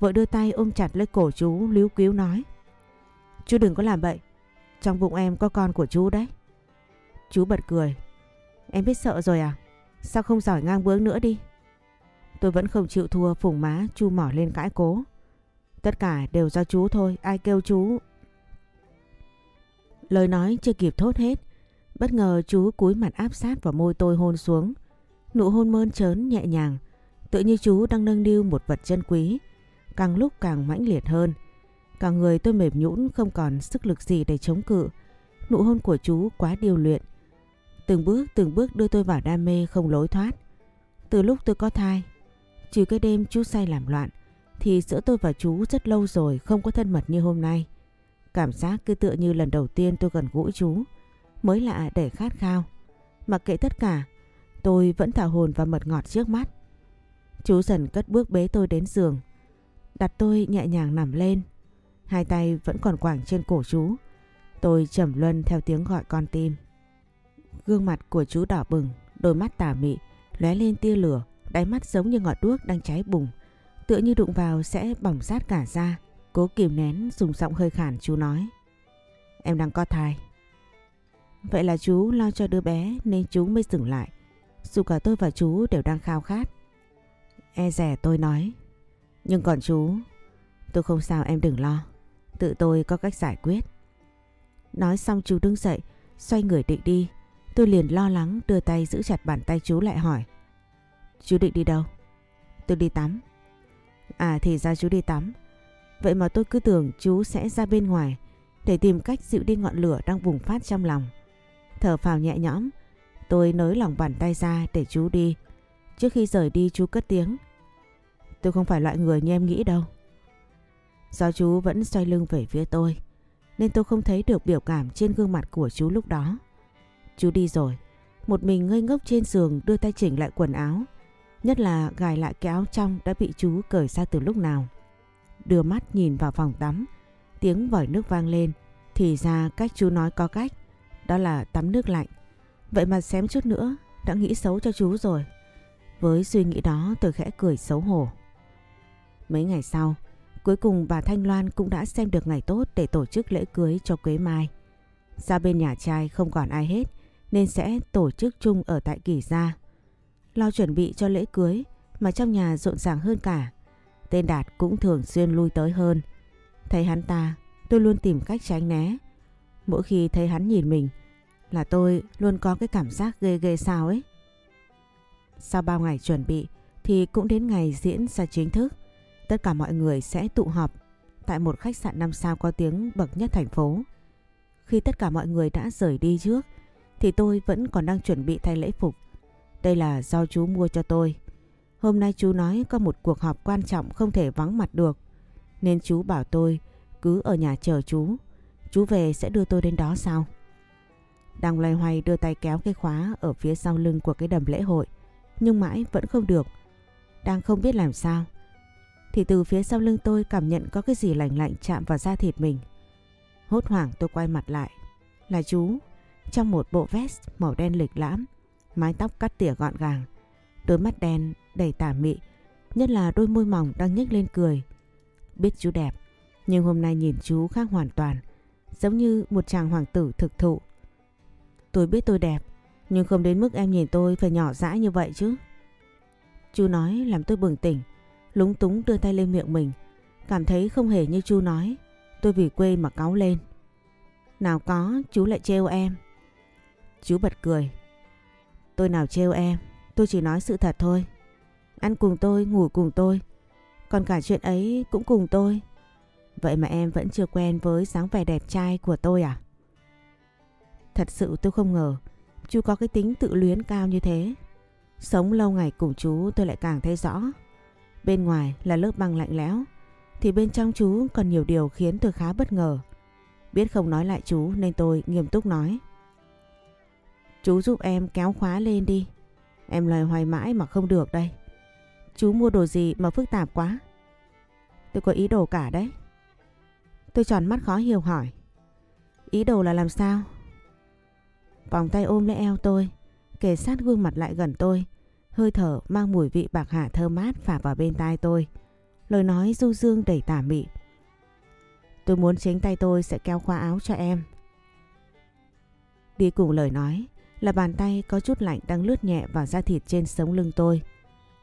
Vội đưa tay ôm chặt lấy cổ chú líu cứu nói. Chú đừng có làm vậy. Trong bụng em có con của chú đấy. Chú bật cười. Em biết sợ rồi à? Sao không giỏi ngang bướng nữa đi? Tôi vẫn không chịu thua phủng má chu mỏ lên cãi cố. Tất cả đều do chú thôi, ai kêu chú. Lời nói chưa kịp thốt hết. Bất ngờ chú cúi mặt áp sát vào môi tôi hôn xuống. Nụ hôn mơn trớn nhẹ nhàng. Tự như chú đang nâng niu một vật chân quý. Càng lúc càng mãnh liệt hơn. Cả người tôi mềm nhũn không còn sức lực gì để chống cự. Nụ hôn của chú quá điều luyện. Từng bước từng bước đưa tôi vào đam mê không lối thoát. Từ lúc tôi có thai, trừ cái đêm chú say làm loạn, thì giữa tôi và chú rất lâu rồi không có thân mật như hôm nay. Cảm giác cứ tựa như lần đầu tiên tôi gần gũi chú, mới lạ để khát khao. Mặc kệ tất cả, tôi vẫn thả hồn và mật ngọt trước mắt. Chú dần cất bước bế tôi đến giường, đặt tôi nhẹ nhàng nằm lên. Hai tay vẫn còn quảng trên cổ chú. Tôi trầm luân theo tiếng gọi con tim. Gương mặt của chú đỏ bừng, đôi mắt tà mị, lóe lên tia lửa, đáy mắt giống như ngọn đuốc đang cháy bùng. Tựa như đụng vào sẽ bỏng rát cả da. Cố kìm nén dùng giọng hơi khản chú nói. Em đang có thai. Vậy là chú lo cho đứa bé nên chú mới dừng lại. Dù cả tôi và chú đều đang khao khát. E rẻ tôi nói. Nhưng còn chú, tôi không sao em đừng lo. Tự tôi có cách giải quyết. Nói xong chú đứng dậy, xoay người định đi. Tôi liền lo lắng đưa tay giữ chặt bàn tay chú lại hỏi. Chú định đi đâu? Tôi đi tắm. À thì ra chú đi tắm. Vậy mà tôi cứ tưởng chú sẽ ra bên ngoài để tìm cách dịu đi ngọn lửa đang bùng phát trong lòng. Thở phào nhẹ nhõm, tôi nới lòng bàn tay ra để chú đi. Trước khi rời đi chú cất tiếng. Tôi không phải loại người như em nghĩ đâu. Do chú vẫn xoay lưng về phía tôi, nên tôi không thấy được biểu cảm trên gương mặt của chú lúc đó. Chú đi rồi, một mình ngây ngốc trên giường đưa tay chỉnh lại quần áo. Nhất là gài lại cái áo trong đã bị chú cởi ra từ lúc nào. Đưa mắt nhìn vào phòng tắm, tiếng vòi nước vang lên. Thì ra cách chú nói có cách, đó là tắm nước lạnh. Vậy mà xém chút nữa đã nghĩ xấu cho chú rồi. Với suy nghĩ đó tôi khẽ cười xấu hổ. Mấy ngày sau, cuối cùng bà Thanh Loan cũng đã xem được ngày tốt để tổ chức lễ cưới cho Quế Mai. Ra bên nhà trai không còn ai hết nên sẽ tổ chức chung ở tại Kỳ Gia. Lo chuẩn bị cho lễ cưới mà trong nhà rộn ràng hơn cả. Tên Đạt cũng thường xuyên lui tới hơn. Thấy hắn ta, tôi luôn tìm cách tránh né. Mỗi khi thấy hắn nhìn mình là tôi luôn có cái cảm giác ghê ghê sao ấy. Sau bao ngày chuẩn bị thì cũng đến ngày diễn ra chính thức. Tất cả mọi người sẽ tụ họp tại một khách sạn 5 sao có tiếng bậc nhất thành phố. Khi tất cả mọi người đã rời đi trước thì tôi vẫn còn đang chuẩn bị thay lễ phục. Đây là do chú mua cho tôi. Hôm nay chú nói có một cuộc họp quan trọng không thể vắng mặt được. Nên chú bảo tôi, cứ ở nhà chờ chú. Chú về sẽ đưa tôi đến đó sau. Đang loay hoay đưa tay kéo cái khóa ở phía sau lưng của cái đầm lễ hội. Nhưng mãi vẫn không được. Đang không biết làm sao. Thì từ phía sau lưng tôi cảm nhận có cái gì lạnh lạnh chạm vào da thịt mình. Hốt hoảng tôi quay mặt lại. Là chú. Trong một bộ vest màu đen lịch lãm. Mái tóc cắt tỉa gọn gàng. Đôi mắt đen đầy tà mị. Nhất là đôi môi mỏng đang nhếch lên cười. Biết chú đẹp. Nhưng hôm nay nhìn chú khác hoàn toàn. Giống như một chàng hoàng tử thực thụ. Tôi biết tôi đẹp. Nhưng không đến mức em nhìn tôi phải nhỏ dãi như vậy chứ. Chú nói làm tôi bừng tỉnh. Lúng túng đưa tay lên miệng mình. Cảm thấy không hề như chú nói. Tôi vì quê mà cáu lên. Nào có, chú lại trêu em. Chú bật cười. Tôi nào trêu em, tôi chỉ nói sự thật thôi. Ăn cùng tôi, ngủ cùng tôi. Còn cả chuyện ấy cũng cùng tôi. Vậy mà em vẫn chưa quen với dáng vẻ đẹp trai của tôi à? Thật sự tôi không ngờ chú có cái tính tự luyến cao như thế. Sống lâu ngày cùng chú tôi lại càng thấy rõ. Bên ngoài là lớp băng lạnh lẽo, thì bên trong chú còn nhiều điều khiến tôi khá bất ngờ. Biết không nói lại chú nên tôi nghiêm túc nói. Chú giúp em kéo khóa lên đi. Em lời hoài mãi mà không được đây. Chú mua đồ gì mà phức tạp quá. Tôi có ý đồ cả đấy. Tôi tròn mắt khó hiểu hỏi. Ý đồ là làm sao? Vòng tay ôm lấy eo tôi, kề sát gương mặt lại gần tôi. Hơi thở mang mùi vị bạc hà thơm mát phả vào bên tai tôi. Lời nói du dương đầy tả mị. Tôi muốn chính tay tôi sẽ kéo khóa áo cho em. Đi cùng lời nói là bàn tay có chút lạnh đang lướt nhẹ vào da thịt trên sống lưng tôi.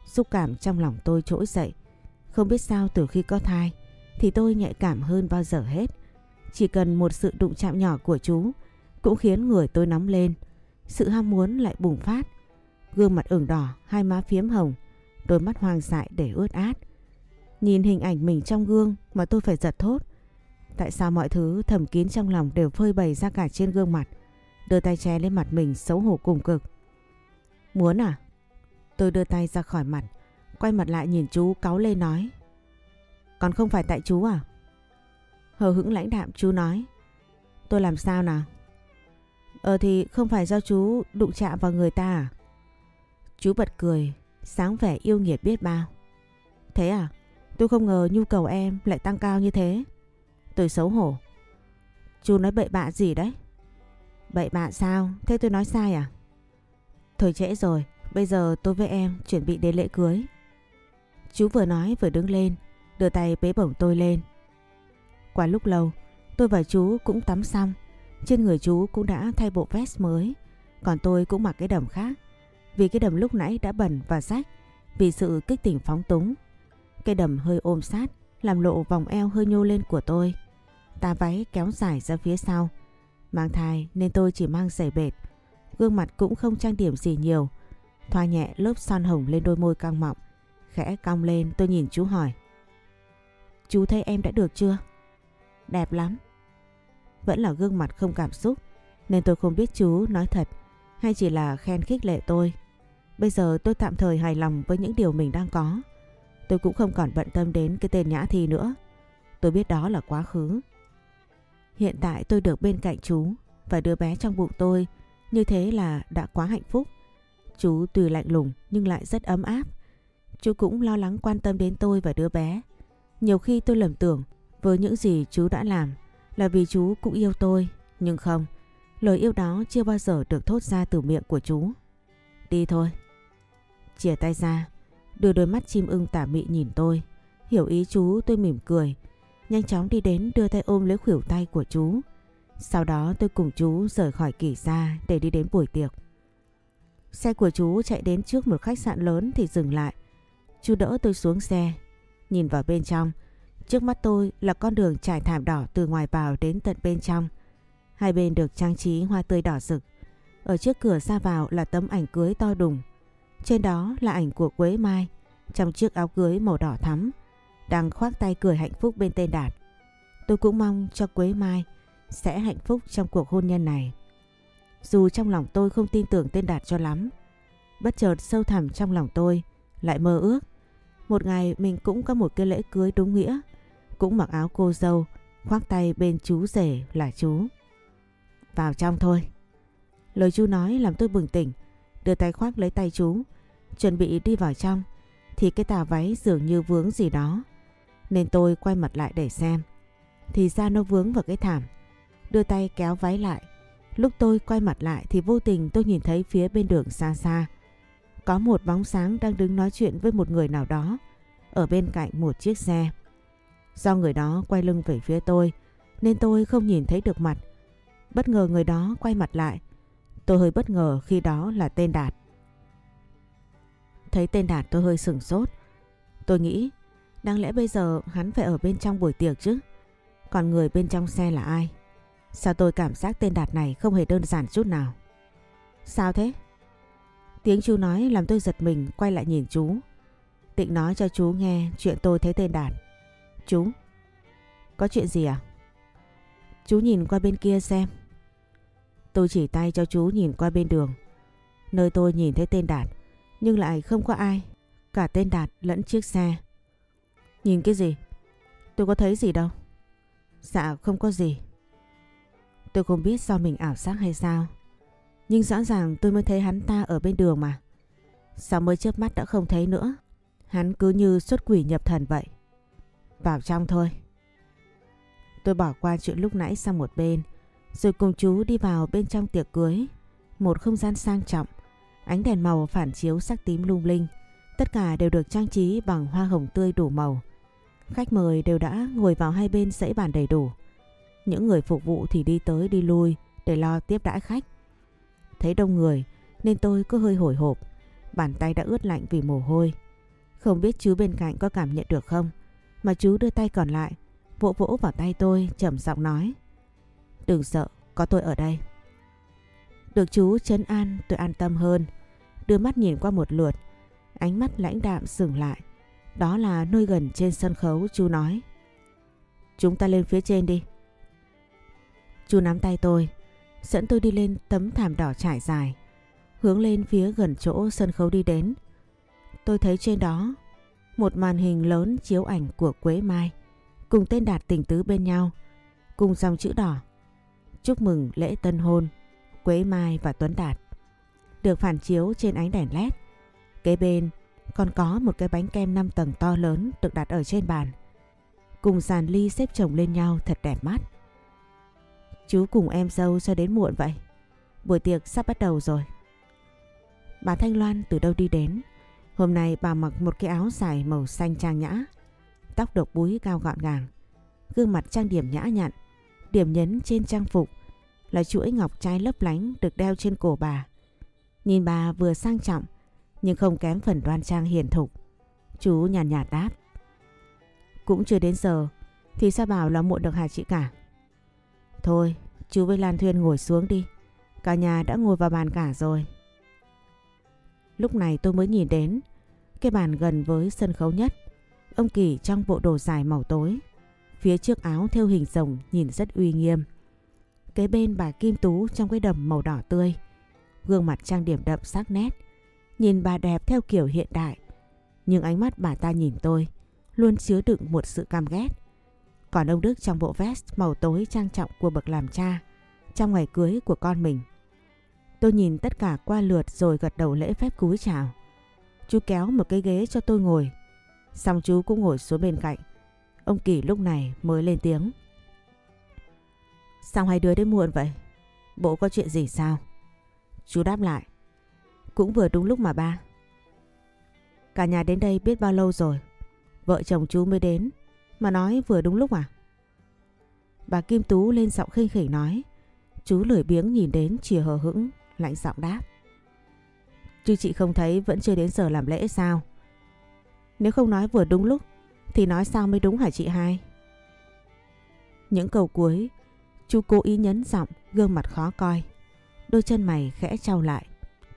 Xúc cảm trong lòng tôi trỗi dậy. Không biết sao từ khi có thai thì tôi nhạy cảm hơn bao giờ hết. Chỉ cần một sự đụng chạm nhỏ của chú cũng khiến người tôi nóng lên. Sự ham muốn lại bùng phát. Gương mặt ửng đỏ, hai má phiếm hồng, đôi mắt hoang dại để ướt át. Nhìn hình ảnh mình trong gương mà tôi phải giật thốt. Tại sao mọi thứ thầm kín trong lòng đều phơi bày ra cả trên gương mặt. Đưa tay che lên mặt mình xấu hổ cùng cực. Muốn à? Tôi đưa tay ra khỏi mặt, quay mặt lại nhìn chú cáu lê nói. Còn không phải tại chú à? Hờ hững lãnh đạm chú nói. Tôi làm sao nào? Ờ thì không phải do chú đụng chạm vào người ta à? Chú bật cười, sáng vẻ yêu nghiệt biết bao. Thế à? Tôi không ngờ nhu cầu em lại tăng cao như thế. Tôi xấu hổ. Chú nói bậy bạ gì đấy? Bậy bạ sao? Thế tôi nói sai à? thời trễ rồi, bây giờ tôi với em chuẩn bị đến lễ cưới. Chú vừa nói vừa đứng lên, đưa tay bế bổng tôi lên. Qua lúc lâu, tôi và chú cũng tắm xong. Trên người chú cũng đã thay bộ vest mới, còn tôi cũng mặc cái đầm khác. Vì cái đầm lúc nãy đã bẩn và rách vì sự kích tỉnh phóng túng. Cái đầm hơi ôm sát, làm lộ vòng eo hơi nhô lên của tôi. Tà váy kéo dài ra phía sau. Mang thai nên tôi chỉ mang giày bệt. Gương mặt cũng không trang điểm gì nhiều. Thoa nhẹ lớp son hồng lên đôi môi căng mọng. Khẽ cong lên, tôi nhìn chú hỏi. Chú thấy em đã được chưa? Đẹp lắm. Vẫn là gương mặt không cảm xúc. Nên tôi không biết chú nói thật, hay chỉ là khen khích lệ tôi. Bây giờ tôi tạm thời hài lòng với những điều mình đang có. Tôi cũng không còn bận tâm đến cái tên Nhã Thi nữa. Tôi biết đó là quá khứ. Hiện tại tôi được bên cạnh chú và đứa bé trong bụng tôi, như thế là đã quá hạnh phúc. Chú tuy lạnh lùng nhưng lại rất ấm áp. Chú cũng lo lắng quan tâm đến tôi và đứa bé. Nhiều khi tôi lầm tưởng với những gì chú đã làm là vì chú cũng yêu tôi. Nhưng không, Lời yêu đó chưa bao giờ được thốt ra từ miệng của chú. Đi thôi. Chìa tay ra, đưa đôi mắt chim ưng tả mị nhìn tôi. Hiểu ý chú tôi mỉm cười. Nhanh chóng đi đến đưa tay ôm lấy khuỷu tay của chú. Sau đó tôi cùng chú rời khỏi kỷ ra để đi đến buổi tiệc. Xe của chú chạy đến trước một khách sạn lớn thì dừng lại. Chú đỡ tôi xuống xe. Nhìn vào bên trong, trước mắt tôi là con đường trải thảm đỏ từ ngoài vào đến tận bên trong. Hai bên được trang trí hoa tươi đỏ rực. Ở trước cửa ra vào là tấm ảnh cưới to đùng. Trên đó là ảnh của Quế Mai trong chiếc áo cưới màu đỏ thắm đang khoác tay cười hạnh phúc bên tên Đạt. Tôi cũng mong cho Quế Mai sẽ hạnh phúc trong cuộc hôn nhân này. Dù trong lòng tôi không tin tưởng tên Đạt cho lắm, bất chợt sâu thẳm trong lòng tôi lại mơ ước. Một ngày mình cũng có một cái lễ cưới đúng nghĩa, cũng mặc áo cô dâu, khoác tay bên chú rể là chú. Vào trong thôi. Lời chú nói làm tôi bừng tỉnh, đưa tay khoác lấy tay chú, chuẩn bị đi vào trong, thì cái tà váy dường như vướng gì đó. Nên tôi quay mặt lại để xem. Thì ra nó vướng vào cái thảm. Đưa tay kéo váy lại. Lúc tôi quay mặt lại thì vô tình tôi nhìn thấy phía bên đường xa xa. Có một bóng sáng đang đứng nói chuyện với một người nào đó, ở bên cạnh một chiếc xe. Do người đó quay lưng về phía tôi, nên tôi không nhìn thấy được mặt. Bất ngờ người đó quay mặt lại. Tôi hơi bất ngờ khi đó là tên Đạt. Thấy tên Đạt tôi hơi sửng sốt. Tôi nghĩ, đáng lẽ bây giờ hắn phải ở bên trong buổi tiệc chứ. Còn người bên trong xe là ai? Sao tôi cảm giác tên Đạt này không hề đơn giản chút nào? Sao thế? Tiếng chú nói làm tôi giật mình quay lại nhìn chú. tịnh nói cho chú nghe chuyện tôi thấy tên Đạt. Chú, có chuyện gì à? Chú nhìn qua bên kia xem. Tôi chỉ tay cho chú nhìn qua bên đường. Nơi tôi nhìn thấy tên Đạt, nhưng lại không có ai. Cả tên Đạt lẫn chiếc xe. Nhìn cái gì? Tôi có thấy gì đâu. Dạ không có gì. Tôi không biết do mình ảo giác hay sao. Nhưng rõ ràng tôi mới thấy hắn ta ở bên đường mà. Sao mới chớp mắt đã không thấy nữa. Hắn cứ như xuất quỷ nhập thần vậy. Vào trong thôi. Tôi bỏ qua chuyện lúc nãy sang một bên. Rồi cùng chú đi vào bên trong tiệc cưới. Một không gian sang trọng. Ánh đèn màu phản chiếu sắc tím lung linh. Tất cả đều được trang trí bằng hoa hồng tươi đủ màu. Khách mời đều đã ngồi vào hai bên dãy bàn đầy đủ. Những người phục vụ thì đi tới đi lui để lo tiếp đãi khách. Thấy đông người nên tôi cứ hơi hồi hộp. Bàn tay đã ướt lạnh vì mồ hôi. Không biết chú bên cạnh có cảm nhận được không? Mà chú đưa tay còn lại, vỗ vỗ vào tay tôi, trầm giọng nói. Đừng sợ, có tôi ở đây. Được chú chấn an tôi an tâm hơn. Đưa mắt nhìn qua một lượt, ánh mắt lãnh đạm dừng lại. Đó là nơi gần trên sân khấu chú nói. Chúng ta lên phía trên đi. Chú nắm tay tôi, dẫn tôi đi lên tấm thảm đỏ trải dài, hướng lên phía gần chỗ sân khấu đi đến. Tôi thấy trên đó một màn hình lớn chiếu ảnh của Quế Mai cùng tên Đạt tình tứ bên nhau, cùng dòng chữ đỏ. Chúc mừng lễ tân hôn Quế Mai và Tuấn Đạt. Được phản chiếu trên ánh đèn led. Kế bên còn có một cái bánh kem 5 tầng to lớn được đặt ở trên bàn. Cùng sàn ly xếp chồng lên nhau thật đẹp mắt. Chú cùng em dâu cho đến muộn vậy. Buổi tiệc sắp bắt đầu rồi. Bà Thanh Loan từ đâu đi đến. Hôm nay bà mặc một cái áo dài màu xanh trang nhã. Tóc độc búi cao gọn gàng. Gương mặt trang điểm nhã nhặn. Điểm nhấn trên trang phục là chuỗi ngọc trai lấp lánh được đeo trên cổ bà. Nhìn bà vừa sang trọng nhưng không kém phần đoan trang hiền thục. Chú nhàn nhạt, nhạt đáp. Cũng chưa đến giờ thì sao bảo là muộn được hả chị cả? Thôi, chú với Lan Thuyên ngồi xuống đi. Cả nhà đã ngồi vào bàn cả rồi. Lúc này tôi mới nhìn đến cái bàn gần với sân khấu nhất. Ông Kỳ trong bộ đồ dài màu tối. Phía trước áo theo hình rồng nhìn rất uy nghiêm. Kế bên bà Kim Tú trong cái đầm màu đỏ tươi. Gương mặt trang điểm đậm sắc nét. Nhìn bà đẹp theo kiểu hiện đại. Nhưng ánh mắt bà ta nhìn tôi luôn chứa đựng một sự cam ghét. Còn ông Đức trong bộ vest màu tối trang trọng của bậc làm cha, trong ngày cưới của con mình. Tôi nhìn tất cả qua lượt rồi gật đầu lễ phép cúi chào. Chú kéo một cái ghế cho tôi ngồi. Xong chú cũng ngồi xuống bên cạnh. Ông Kỳ lúc này mới lên tiếng. Sao hai đứa đến muộn vậy? Bộ có chuyện gì sao? Chú đáp lại. Cũng vừa đúng lúc mà ba. Cả nhà đến đây biết bao lâu rồi. Vợ chồng chú mới đến. Mà nói vừa đúng lúc à? Bà Kim Tú lên giọng khinh khỉnh nói. Chú lười biếng nhìn đến chỉ hờ hững, lạnh giọng đáp. Chứ chị không thấy vẫn chưa đến giờ làm lễ sao? Nếu không nói vừa đúng lúc thì nói sao mới đúng hả chị hai? Những câu cuối chú cố ý nhấn giọng gương mặt khó coi. Đôi chân mày khẽ trao lại.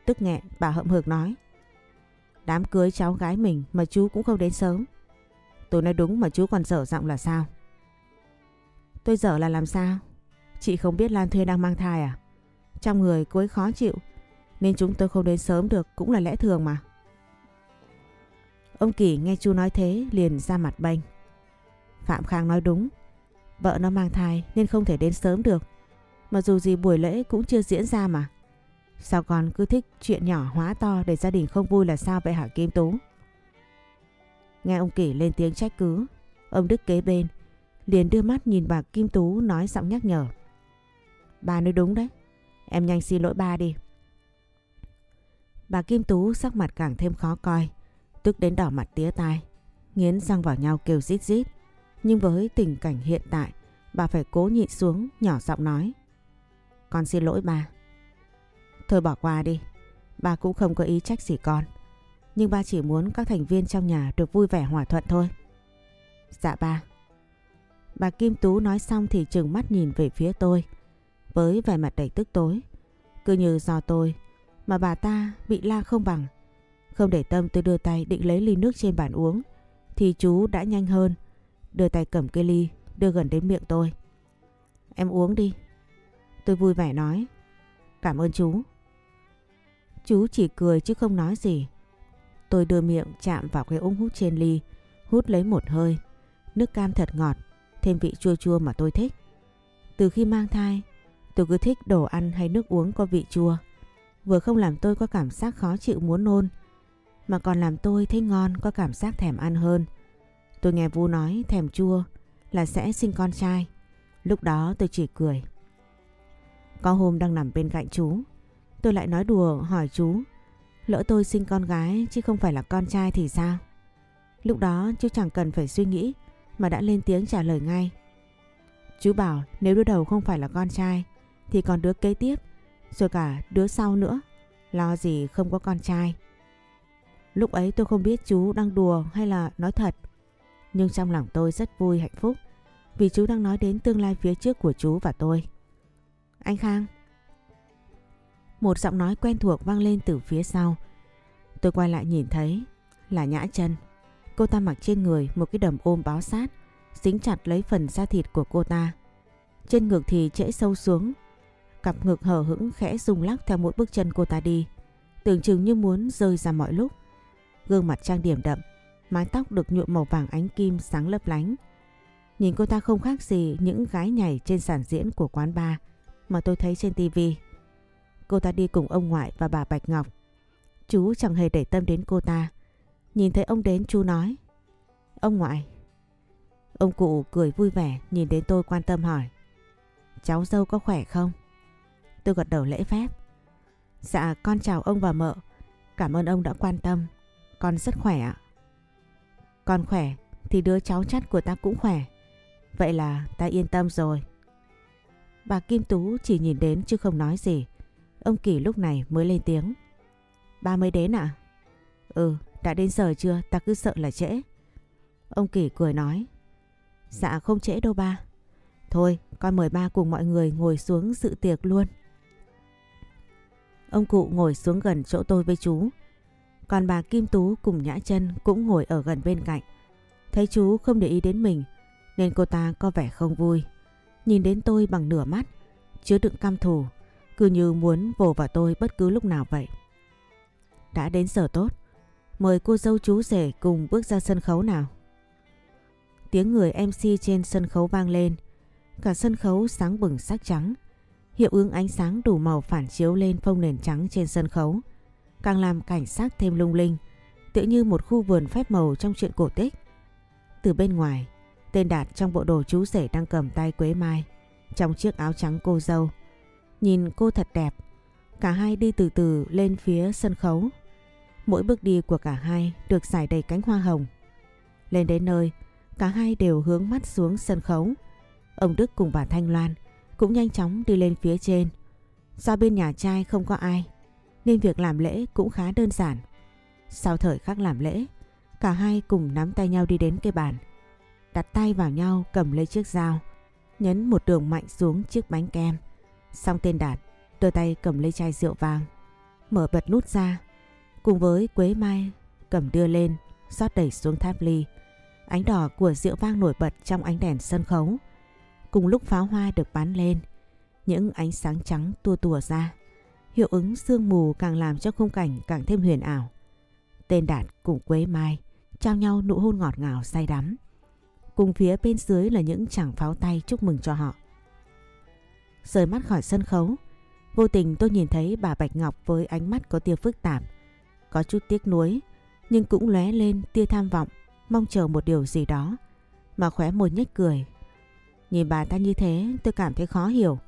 Tức nghẹn bà hậm hực nói. Đám cưới cháu gái mình mà chú cũng không đến sớm. Tôi nói đúng mà chú còn dở giọng là sao? Tôi dở là làm sao? Chị không biết Lan Thuê đang mang thai à? Trong người cô ấy khó chịu, nên chúng tôi không đến sớm được, cũng là lẽ thường mà. Ông Kỳ nghe chú nói thế liền ra mặt bênh. Phạm Khang nói đúng. Vợ nó mang thai nên không thể đến sớm được. Mà dù gì buổi lễ cũng chưa diễn ra mà. Sao con cứ thích chuyện nhỏ hóa to để gia đình không vui là sao vậy hả Kim Tú? Nghe ông Kỳ lên tiếng trách cứ. Ông Đức kế bên liền đưa mắt nhìn bà Kim Tú nói giọng nhắc nhở. Bà nói đúng đấy. Em nhanh xin lỗi ba đi. Bà Kim Tú sắc mặt càng thêm khó coi. Tức đến đỏ mặt tía tai. Nghiến răng vào nhau kêu rít rít. Nhưng với tình cảnh hiện tại, bà phải cố nhịn xuống nhỏ giọng nói. Con xin lỗi ba. Thôi bỏ qua đi. Ba cũng không có ý trách gì con. Nhưng ba chỉ muốn các thành viên trong nhà được vui vẻ hòa thuận thôi. Dạ ba. Bà Kim Tú nói xong thì trừng mắt nhìn về phía tôi. Với vẻ mặt đầy tức tối. Cứ như do tôi, mà bà ta bị la không bằng. Không để tâm tôi đưa tay định lấy ly nước trên bàn uống. Thì chú đã nhanh hơn. Đưa tay cầm cái ly, đưa gần đến miệng tôi. Em uống đi. Tôi vui vẻ nói. Cảm ơn chú. Chú chỉ cười chứ không nói gì. Tôi đưa miệng chạm vào cái ống hút trên ly, hút lấy một hơi. Nước cam thật ngọt, thêm vị chua chua mà tôi thích. Từ khi mang thai, tôi cứ thích đồ ăn hay nước uống có vị chua. Vừa không làm tôi có cảm giác khó chịu muốn nôn, mà còn làm tôi thấy ngon có cảm giác thèm ăn hơn. Tôi nghe Vu nói thèm chua là sẽ sinh con trai. Lúc đó tôi chỉ cười. Có hôm đang nằm bên cạnh chú, tôi lại nói đùa hỏi chú, lỡ tôi sinh con gái chứ không phải là con trai thì sao? Lúc đó chú chẳng cần phải suy nghĩ, mà đã lên tiếng trả lời ngay. Chú bảo nếu đứa đầu không phải là con trai, thì còn đứa kế tiếp, rồi cả đứa sau nữa. Lo gì không có con trai. Lúc ấy tôi không biết chú đang đùa hay là nói thật. Nhưng trong lòng tôi rất vui hạnh phúc vì chú đang nói đến tương lai phía trước của chú và tôi. Anh Khang. Một giọng nói quen thuộc vang lên từ phía sau. Tôi quay lại nhìn thấy là Nhã chân. Cô ta mặc trên người một cái đầm ôm báo sát, dính chặt lấy phần da thịt của cô ta. Trên ngực thì trễ sâu xuống, cặp ngực hở hững khẽ rung lắc theo mỗi bước chân cô ta đi, tưởng chừng như muốn rơi ra mọi lúc. Gương mặt trang điểm đậm, mái tóc được nhuộm màu vàng ánh kim sáng lấp lánh. Nhìn cô ta không khác gì những gái nhảy trên sàn diễn của quán bar mà tôi thấy trên tivi. Cô ta đi cùng ông ngoại và bà Bạch Ngọc. Chú chẳng hề để tâm đến cô ta. Nhìn thấy ông đến, chú nói. Ông ngoại. Ông cụ cười vui vẻ, nhìn đến tôi quan tâm hỏi. Cháu dâu có khỏe không? Tôi gật đầu lễ phép. Dạ con chào ông và mợ. Cảm ơn ông đã quan tâm. Con rất khỏe ạ. Con khỏe, thì đứa cháu chắt của ta cũng khỏe. Vậy là ta yên tâm rồi. Bà Kim Tú chỉ nhìn đến chứ không nói gì. Ông Kỳ lúc này mới lên tiếng. Ba mới đến à? Ừ, đã đến giờ chưa? Ta cứ sợ là trễ. Ông Kỳ cười nói. Dạ không trễ đâu ba. Thôi, con mời ba cùng mọi người ngồi xuống dự tiệc luôn. Ông cụ ngồi xuống gần chỗ tôi với chú. Còn bà Kim Tú cùng Nhã chân cũng ngồi ở gần bên cạnh. Thấy chú không để ý đến mình nên cô ta có vẻ không vui. Nhìn đến tôi bằng nửa mắt, chứa đựng căm thù, cứ như muốn vồ vào tôi bất cứ lúc nào vậy. Đã đến giờ tốt, mời cô dâu chú rể cùng bước ra sân khấu nào. Tiếng người MC trên sân khấu vang lên, cả sân khấu sáng bừng sắc trắng. Hiệu ứng ánh sáng đủ màu phản chiếu lên phông nền trắng trên sân khấu, càng làm cảnh sắc thêm lung linh, tựa như một khu vườn phép màu trong truyện cổ tích. Từ bên ngoài, tên Đạt trong bộ đồ chú rể đang cầm tay Quế Mai, trong chiếc áo trắng cô dâu. Nhìn cô thật đẹp. Cả hai đi từ từ lên phía sân khấu. Mỗi bước đi của cả hai được giải đầy cánh hoa hồng. Lên đến nơi, cả hai đều hướng mắt xuống sân khấu. Ông Đức cùng bà Thanh Loan cũng nhanh chóng đi lên phía trên. Do bên nhà trai không có ai, nên việc làm lễ cũng khá đơn giản. Sau thời khắc làm lễ, cả hai cùng nắm tay nhau đi đến cây bàn. Đặt tay vào nhau cầm lấy chiếc dao, nhấn một đường mạnh xuống chiếc bánh kem. Xong tên Đạt, đưa tay cầm lấy chai rượu vàng, mở bật nút ra, cùng với quế mai cầm đưa lên, rót đẩy xuống tháp ly. Ánh đỏ của rượu vang nổi bật trong ánh đèn sân khấu. Cùng lúc pháo hoa được bắn lên, những ánh sáng trắng tua tùa ra. Hiệu ứng sương mù càng làm cho khung cảnh càng thêm huyền ảo. Tên Đạt cùng Quế Mai trao nhau nụ hôn ngọt ngào say đắm. Cùng phía bên dưới là những chàng pháo tay chúc mừng cho họ. Rời mắt khỏi sân khấu, vô tình tôi nhìn thấy bà Bạch Ngọc với ánh mắt có tia phức tạp. Có chút tiếc nuối, nhưng cũng lóe lên tia tham vọng, mong chờ một điều gì đó. Mà khóe môi nhếch cười. Nhìn bà ta như thế tôi cảm thấy khó hiểu.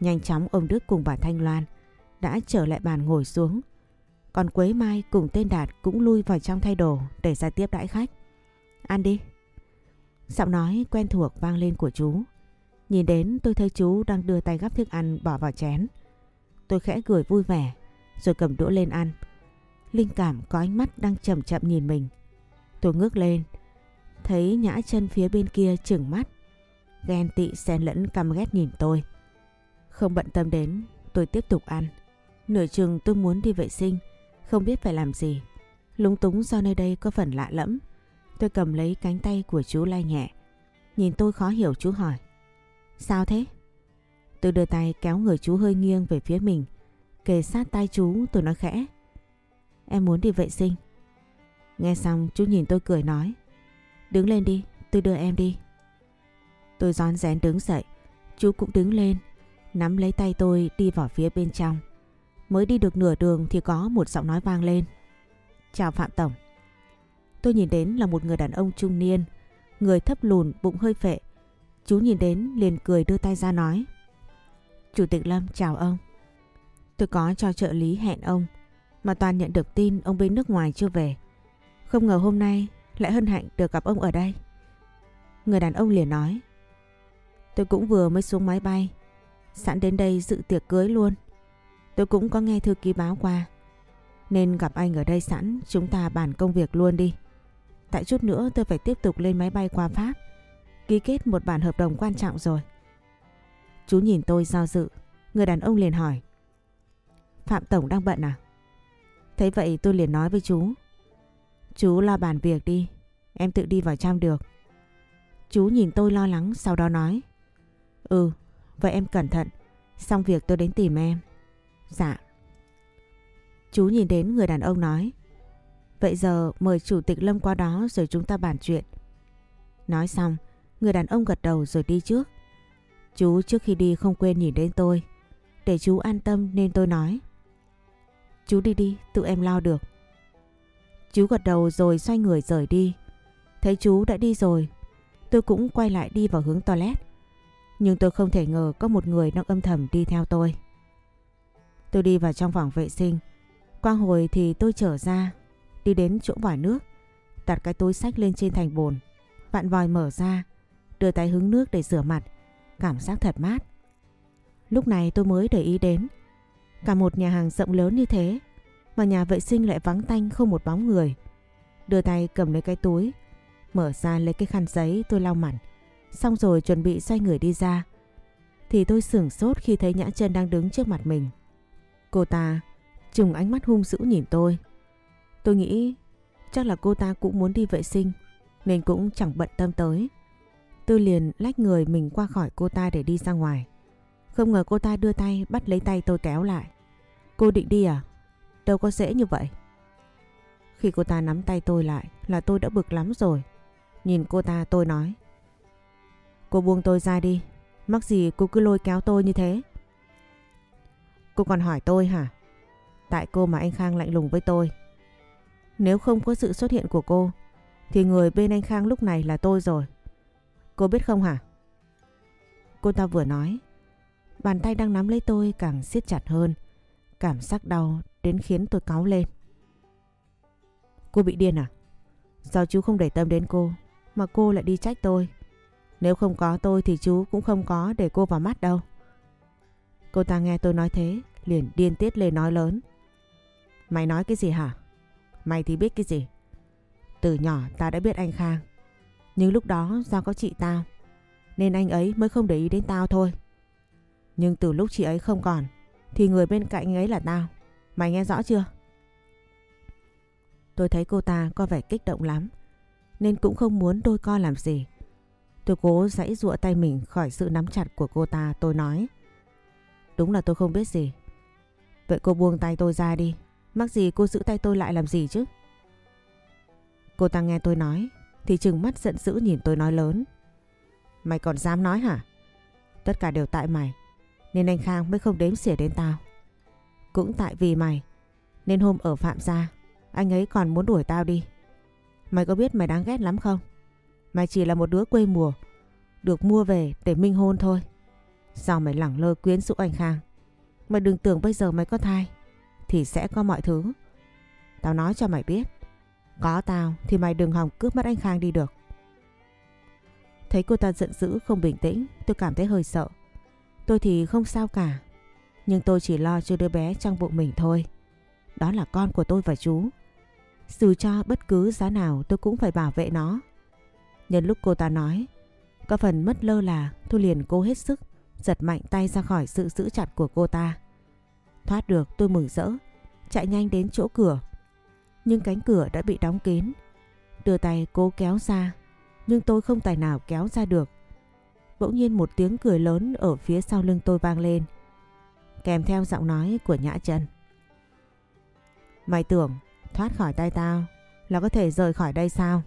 Nhanh chóng ông Đức cùng bà Thanh Loan đã trở lại bàn ngồi xuống. Còn Quế Mai cùng tên Đạt cũng lui vào trong thay đồ để ra tiếp đãi khách. Ăn đi. Giọng nói quen thuộc vang lên của chú. Nhìn đến tôi thấy chú đang đưa tay gắp thức ăn bỏ vào chén. Tôi khẽ cười vui vẻ rồi cầm đũa lên ăn. Linh cảm có ánh mắt đang chậm chậm nhìn mình. Tôi ngước lên, thấy nhã chân phía bên kia chừng mắt. Ghen tị xen lẫn căm ghét nhìn tôi. Không bận tâm đến, tôi tiếp tục ăn. Nửa chừng tôi muốn đi vệ sinh, không biết phải làm gì. Lúng túng do nơi đây có phần lạ lẫm. Tôi cầm lấy cánh tay của chú lai nhẹ. Nhìn tôi khó hiểu chú hỏi. Sao thế? Tôi đưa tay kéo người chú hơi nghiêng về phía mình. Kề sát tay chú tôi nói khẽ. Em muốn đi vệ sinh. Nghe xong chú nhìn tôi cười nói. Đứng lên đi, tôi đưa em đi. Tôi rón rén đứng dậy. Chú cũng đứng lên. Nắm lấy tay tôi đi vào phía bên trong. Mới đi được nửa đường thì có một giọng nói vang lên. Chào Phạm Tổng. Tôi nhìn đến là một người đàn ông trung niên. Người thấp lùn, bụng hơi phệ. Chú nhìn đến liền cười đưa tay ra nói. Chủ tịch Lâm chào ông. Tôi có cho trợ lý hẹn ông. Mà toàn nhận được tin ông bên nước ngoài chưa về. Không ngờ hôm nay lại hân hạnh được gặp ông ở đây. Người đàn ông liền nói. Tôi cũng vừa mới xuống máy bay. Sẵn đến đây dự tiệc cưới luôn. Tôi cũng có nghe thư ký báo qua. Nên gặp anh ở đây sẵn, chúng ta bàn công việc luôn đi. Tại chút nữa tôi phải tiếp tục lên máy bay qua Pháp. Ký kết một bản hợp đồng quan trọng rồi. Chú nhìn tôi do dự. Người đàn ông liền hỏi. Phạm Tổng đang bận à? Thấy vậy tôi liền nói với chú. Chú lo bàn việc đi. Em tự đi vào trong được. Chú nhìn tôi lo lắng sau đó nói. Ừ, vậy em cẩn thận. Xong việc tôi đến tìm em. Dạ. Chú nhìn đến người đàn ông nói. Vậy giờ mời chủ tịch Lâm qua đó rồi chúng ta bàn chuyện. Nói xong, người đàn ông gật đầu rồi đi trước. Chú trước khi đi không quên nhìn đến tôi. Để chú an tâm nên tôi nói. Chú đi đi, tự em lo được. Chú gật đầu rồi xoay người rời đi. Thấy chú đã đi rồi, tôi cũng quay lại đi vào hướng toilet. Nhưng tôi không thể ngờ có một người đang âm thầm đi theo tôi. Tôi đi vào trong phòng vệ sinh. Quang hồi thì tôi trở ra, đi đến chỗ vòi nước, đặt cái túi sách lên trên thành bồn. Vạn vòi mở ra, đưa tay hứng nước để rửa mặt, cảm giác thật mát. Lúc này tôi mới để ý đến, cả một nhà hàng rộng lớn như thế, mà nhà vệ sinh lại vắng tanh không một bóng người. Đưa tay cầm lấy cái túi, mở ra lấy cái khăn giấy tôi lau mặt, xong rồi chuẩn bị xoay người đi ra. Thì tôi sửng sốt khi thấy Nhã chân đang đứng trước mặt mình. Cô ta trùng ánh mắt hung dữ nhìn tôi. Tôi nghĩ chắc là cô ta cũng muốn đi vệ sinh nên cũng chẳng bận tâm tới. Tôi liền lách người mình qua khỏi cô ta để đi ra ngoài. Không ngờ cô ta đưa tay bắt lấy tay tôi kéo lại. Cô định đi à? Đâu có dễ như vậy. Khi cô ta nắm tay tôi lại là tôi đã bực lắm rồi. Nhìn cô ta tôi nói. Cô buông tôi ra đi. Mắc gì cô cứ lôi kéo tôi như thế? Cô còn hỏi tôi hả? Tại cô mà anh Khang lạnh lùng với tôi. Nếu không có sự xuất hiện của cô, thì người bên anh Khang lúc này là tôi rồi. Cô biết không hả? Cô ta vừa nói, Bàn tay đang nắm lấy tôi càng siết chặt hơn. Cảm giác đau đến khiến tôi cáu lên. Cô bị điên à? Sao chú không để tâm đến cô mà cô lại đi trách tôi? Nếu không có tôi thì chú cũng không có để cô vào mắt đâu. Cô ta nghe tôi nói thế liền điên tiết lên nói lớn. Mày nói cái gì hả? Mày thì biết cái gì? Từ nhỏ ta đã biết anh Khang. Nhưng lúc đó do có chị tao, nên anh ấy mới không để ý đến tao thôi. Nhưng từ lúc chị ấy không còn, thì người bên cạnh anh ấy là tao. Mày nghe rõ chưa? Tôi thấy cô ta có vẻ kích động lắm, nên cũng không muốn đôi co làm gì. Tôi cố giãy giụa tay mình khỏi sự nắm chặt của cô ta, tôi nói. Đúng là tôi không biết gì. Vậy cô buông tay tôi ra đi. Mắc gì cô giữ tay tôi lại làm gì chứ? Cô ta nghe tôi nói thì chừng mắt giận dữ nhìn tôi nói lớn. Mày còn dám nói hả? Tất cả đều tại mày. Nên anh Khang mới không đếm xỉa đến tao. Cũng tại vì mày. Nên hôm ở Phạm Gia, anh ấy còn muốn đuổi tao đi. Mày có biết mày đáng ghét lắm không? Mày chỉ là một đứa quê mùa. Được mua về để minh hôn thôi. Sao mày lẳng lơ quyến rũ anh Khang? Mày đừng tưởng bây giờ mày có thai. Thì sẽ có mọi thứ. Tao nói cho mày biết. Có tao thì mày đừng hòng cướp mất anh Khang đi được. Thấy cô ta giận dữ không bình tĩnh tôi cảm thấy hơi sợ. Tôi thì không sao cả. Nhưng tôi chỉ lo cho đứa bé trong bụng mình thôi. Đó là con của tôi và chú. Dù cho bất cứ giá nào tôi cũng phải bảo vệ nó. Nhân lúc cô ta nói, có phần mất lơ là tôi liền cố hết sức giật mạnh tay ra khỏi sự giữ chặt của cô ta. Thoát được tôi mừng rỡ, chạy nhanh đến chỗ cửa. Nhưng cánh cửa đã bị đóng kín. Đưa tay cố kéo ra, nhưng tôi không tài nào kéo ra được. Bỗng nhiên một tiếng cười lớn ở phía sau lưng tôi vang lên. Kèm theo giọng nói của Nhã Trần. Mày tưởng thoát khỏi tay tao là có thể rời khỏi đây sao?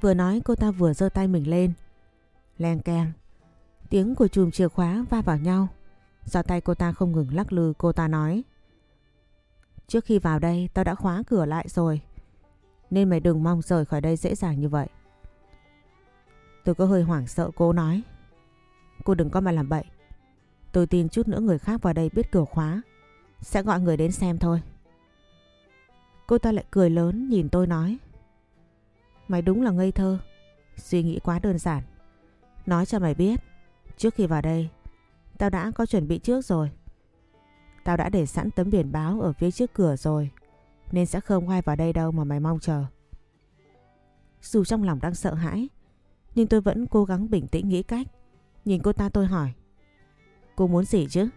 Vừa nói cô ta vừa giơ tay mình lên. leng keng. Tiếng của chùm chìa khóa va vào nhau. Do tay cô ta không ngừng lắc lư cô ta nói. Trước khi vào đây tao đã khóa cửa lại rồi. Nên mày đừng mong rời khỏi đây dễ dàng như vậy. Tôi có hơi hoảng sợ cô nói. Cô đừng có mà làm bậy. Tôi tin chút nữa người khác vào đây biết cửa khóa. Sẽ gọi người đến xem thôi. Cô ta lại cười lớn nhìn tôi nói. Mày đúng là ngây thơ. Suy nghĩ quá đơn giản. Nói cho mày biết. Trước khi vào đây, tao đã có chuẩn bị trước rồi. Tao đã để sẵn tấm biển báo ở phía trước cửa rồi. Nên sẽ không quay vào đây đâu mà mày mong chờ. Dù trong lòng đang sợ hãi, nhưng tôi vẫn cố gắng bình tĩnh nghĩ cách. Nhìn cô ta tôi hỏi. Cô muốn gì chứ?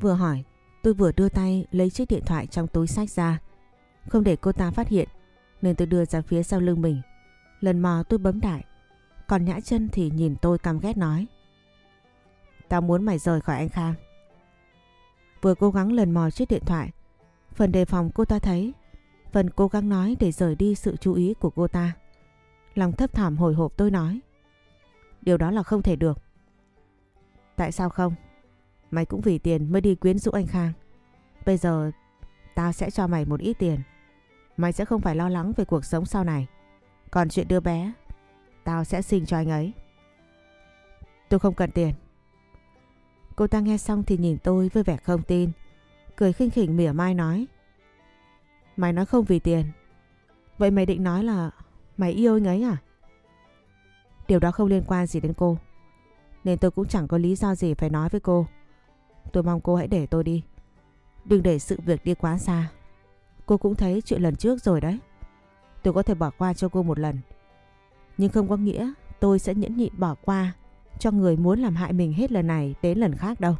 Vừa hỏi, tôi vừa đưa tay lấy chiếc điện thoại trong túi sách ra. Không để cô ta phát hiện, nên tôi đưa ra phía sau lưng mình. Lần mò tôi bấm đại, còn Nhã chân thì nhìn tôi căm ghét nói. Tao muốn mày rời khỏi anh Khang. Vừa cố gắng lần mò chiếc điện thoại, phần đề phòng cô ta thấy, phần cố gắng nói để rời đi sự chú ý của cô ta. Lòng thấp thỏm hồi hộp tôi nói. Điều đó là không thể được. Tại sao không? Mày cũng vì tiền mới đi quyến rũ anh Khang. Bây giờ tao sẽ cho mày một ít tiền. Mày sẽ không phải lo lắng về cuộc sống sau này. Còn chuyện đưa bé, tao sẽ sinh cho anh ấy. Tôi không cần tiền. Cô ta nghe xong thì nhìn tôi với vẻ không tin. Cười khinh khỉnh mỉa mai nói. Mày nói không vì tiền. Vậy mày định nói là mày yêu anh ấy à? Điều đó không liên quan gì đến cô. Nên tôi cũng chẳng có lý do gì phải nói với cô. Tôi mong cô hãy để tôi đi. Đừng để sự việc đi quá xa. Cô cũng thấy chuyện lần trước rồi đấy. Tôi có thể bỏ qua cho cô một lần. Nhưng không có nghĩa tôi sẽ nhẫn nhịn bỏ qua cho người muốn làm hại mình hết lần này đến lần khác đâu.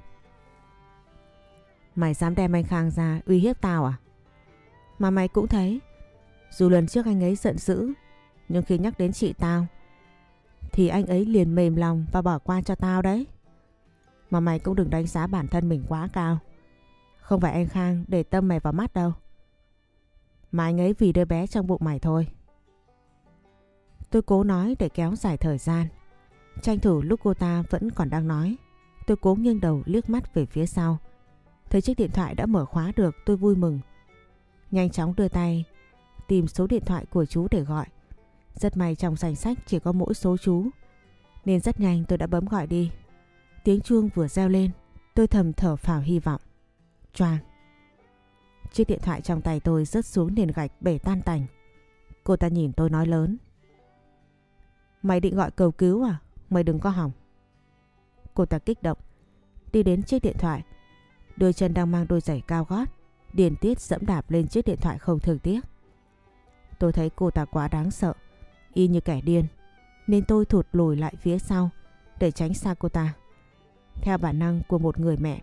Mày dám đem anh Khang ra uy hiếp tao à? Mà mày cũng thấy, dù lần trước anh ấy giận dữ, nhưng khi nhắc đến chị tao, thì anh ấy liền mềm lòng và bỏ qua cho tao đấy. Mà mày cũng đừng đánh giá bản thân mình quá cao. Không phải anh Khang để tâm mày vào mắt đâu. Mà anh ấy vì đứa bé trong bụng mày thôi. Tôi cố nói để kéo dài thời gian. Tranh thủ lúc cô ta vẫn còn đang nói. Tôi cố nghiêng đầu liếc mắt về phía sau. Thấy chiếc điện thoại đã mở khóa được tôi vui mừng. Nhanh chóng đưa tay tìm số điện thoại của chú để gọi. Rất may trong danh sách chỉ có mỗi số chú. Nên rất nhanh tôi đã bấm gọi đi. Tiếng chuông vừa reo lên, tôi thầm thở phào hy vọng. Choang. Chiếc điện thoại trong tay tôi rớt xuống nền gạch bể tan tành. Cô ta nhìn tôi nói lớn. Mày định gọi cầu cứu à? Mày đừng có hỏng. Cô ta kích động. Đi đến chiếc điện thoại. Đôi chân đang mang đôi giày cao gót. Điền tiết dẫm đạp lên chiếc điện thoại không thường tiếc. Tôi thấy cô ta quá đáng sợ. Y như kẻ điên. Nên tôi thụt lùi lại phía sau. Để tránh xa cô ta. Theo bản năng của một người mẹ.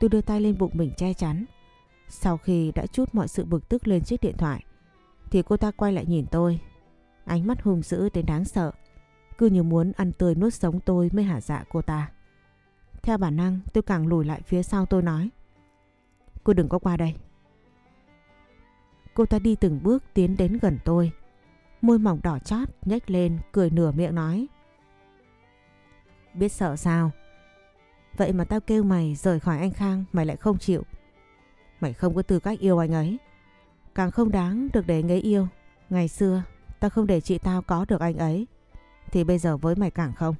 Tôi đưa tay lên bụng mình che chắn. Sau khi đã chút mọi sự bực tức lên chiếc điện thoại. Thì cô ta quay lại nhìn tôi. Ánh mắt hung dữ đến đáng sợ. Cứ như muốn ăn tươi nuốt sống tôi mới hả dạ cô ta. Theo bản năng, tôi càng lùi lại phía sau tôi nói. Cô đừng có qua đây. Cô ta đi từng bước tiến đến gần tôi. Môi mỏng đỏ chót nhếch lên, cười nửa miệng nói. Biết sợ sao? Vậy mà tao kêu mày rời khỏi anh Khang, mày lại không chịu. Mày không có tư cách yêu anh ấy. Càng không đáng được để anh ấy yêu. Ngày xưa, tao không để chị tao có được anh ấy. Thì bây giờ với mày càng không.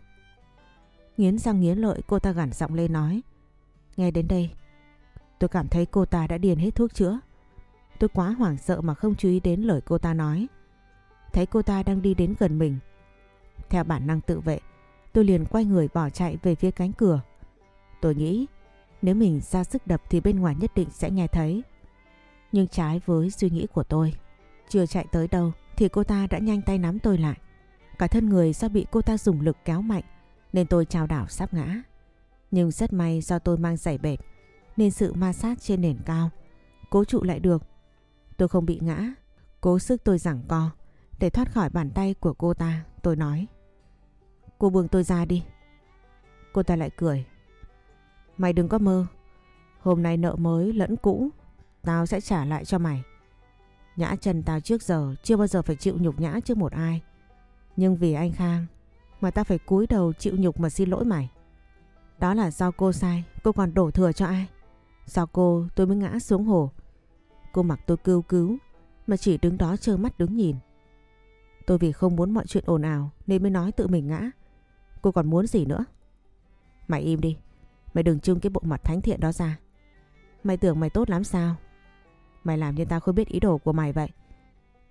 Nghiến răng nghiến lợi cô ta gằn giọng lên nói. Nghe đến đây tôi cảm thấy cô ta đã điền hết thuốc chữa. Tôi quá hoảng sợ mà không chú ý đến lời cô ta nói. Thấy cô ta đang đi đến gần mình. Theo bản năng tự vệ, tôi liền quay người bỏ chạy về phía cánh cửa. Tôi nghĩ nếu mình ra sức đập thì bên ngoài nhất định sẽ nghe thấy. Nhưng trái với suy nghĩ của tôi, chưa chạy tới đâu thì cô ta đã nhanh tay nắm tôi lại. Cả thân người do bị cô ta dùng lực kéo mạnh nên tôi trao đảo sắp ngã. Nhưng rất may do tôi mang giày bệt nên sự ma sát trên nền cao cố trụ lại được. Tôi không bị ngã, cố sức tôi giảng co để thoát khỏi bàn tay của cô ta. Tôi nói, cô buông tôi ra đi. Cô ta lại cười. Mày đừng có mơ, hôm nay nợ mới lẫn cũ, tao sẽ trả lại cho mày. Nhã Trần tao trước giờ chưa bao giờ phải chịu nhục nhã trước một ai. Nhưng vì anh Khang mà ta phải cúi đầu chịu nhục mà xin lỗi mày. Đó là do cô sai, cô còn đổ thừa cho ai? Do cô tôi mới ngã xuống hồ. Cô mặc tôi kêu cứu mà chỉ đứng đó trơ mắt đứng nhìn. Tôi vì không muốn mọi chuyện ồn ào nên mới nói tự mình ngã. Cô còn muốn gì nữa? Mày im đi. Mày đừng trưng cái bộ mặt thánh thiện đó ra. Mày tưởng mày tốt lắm sao? Mày làm như tao không biết ý đồ của mày vậy.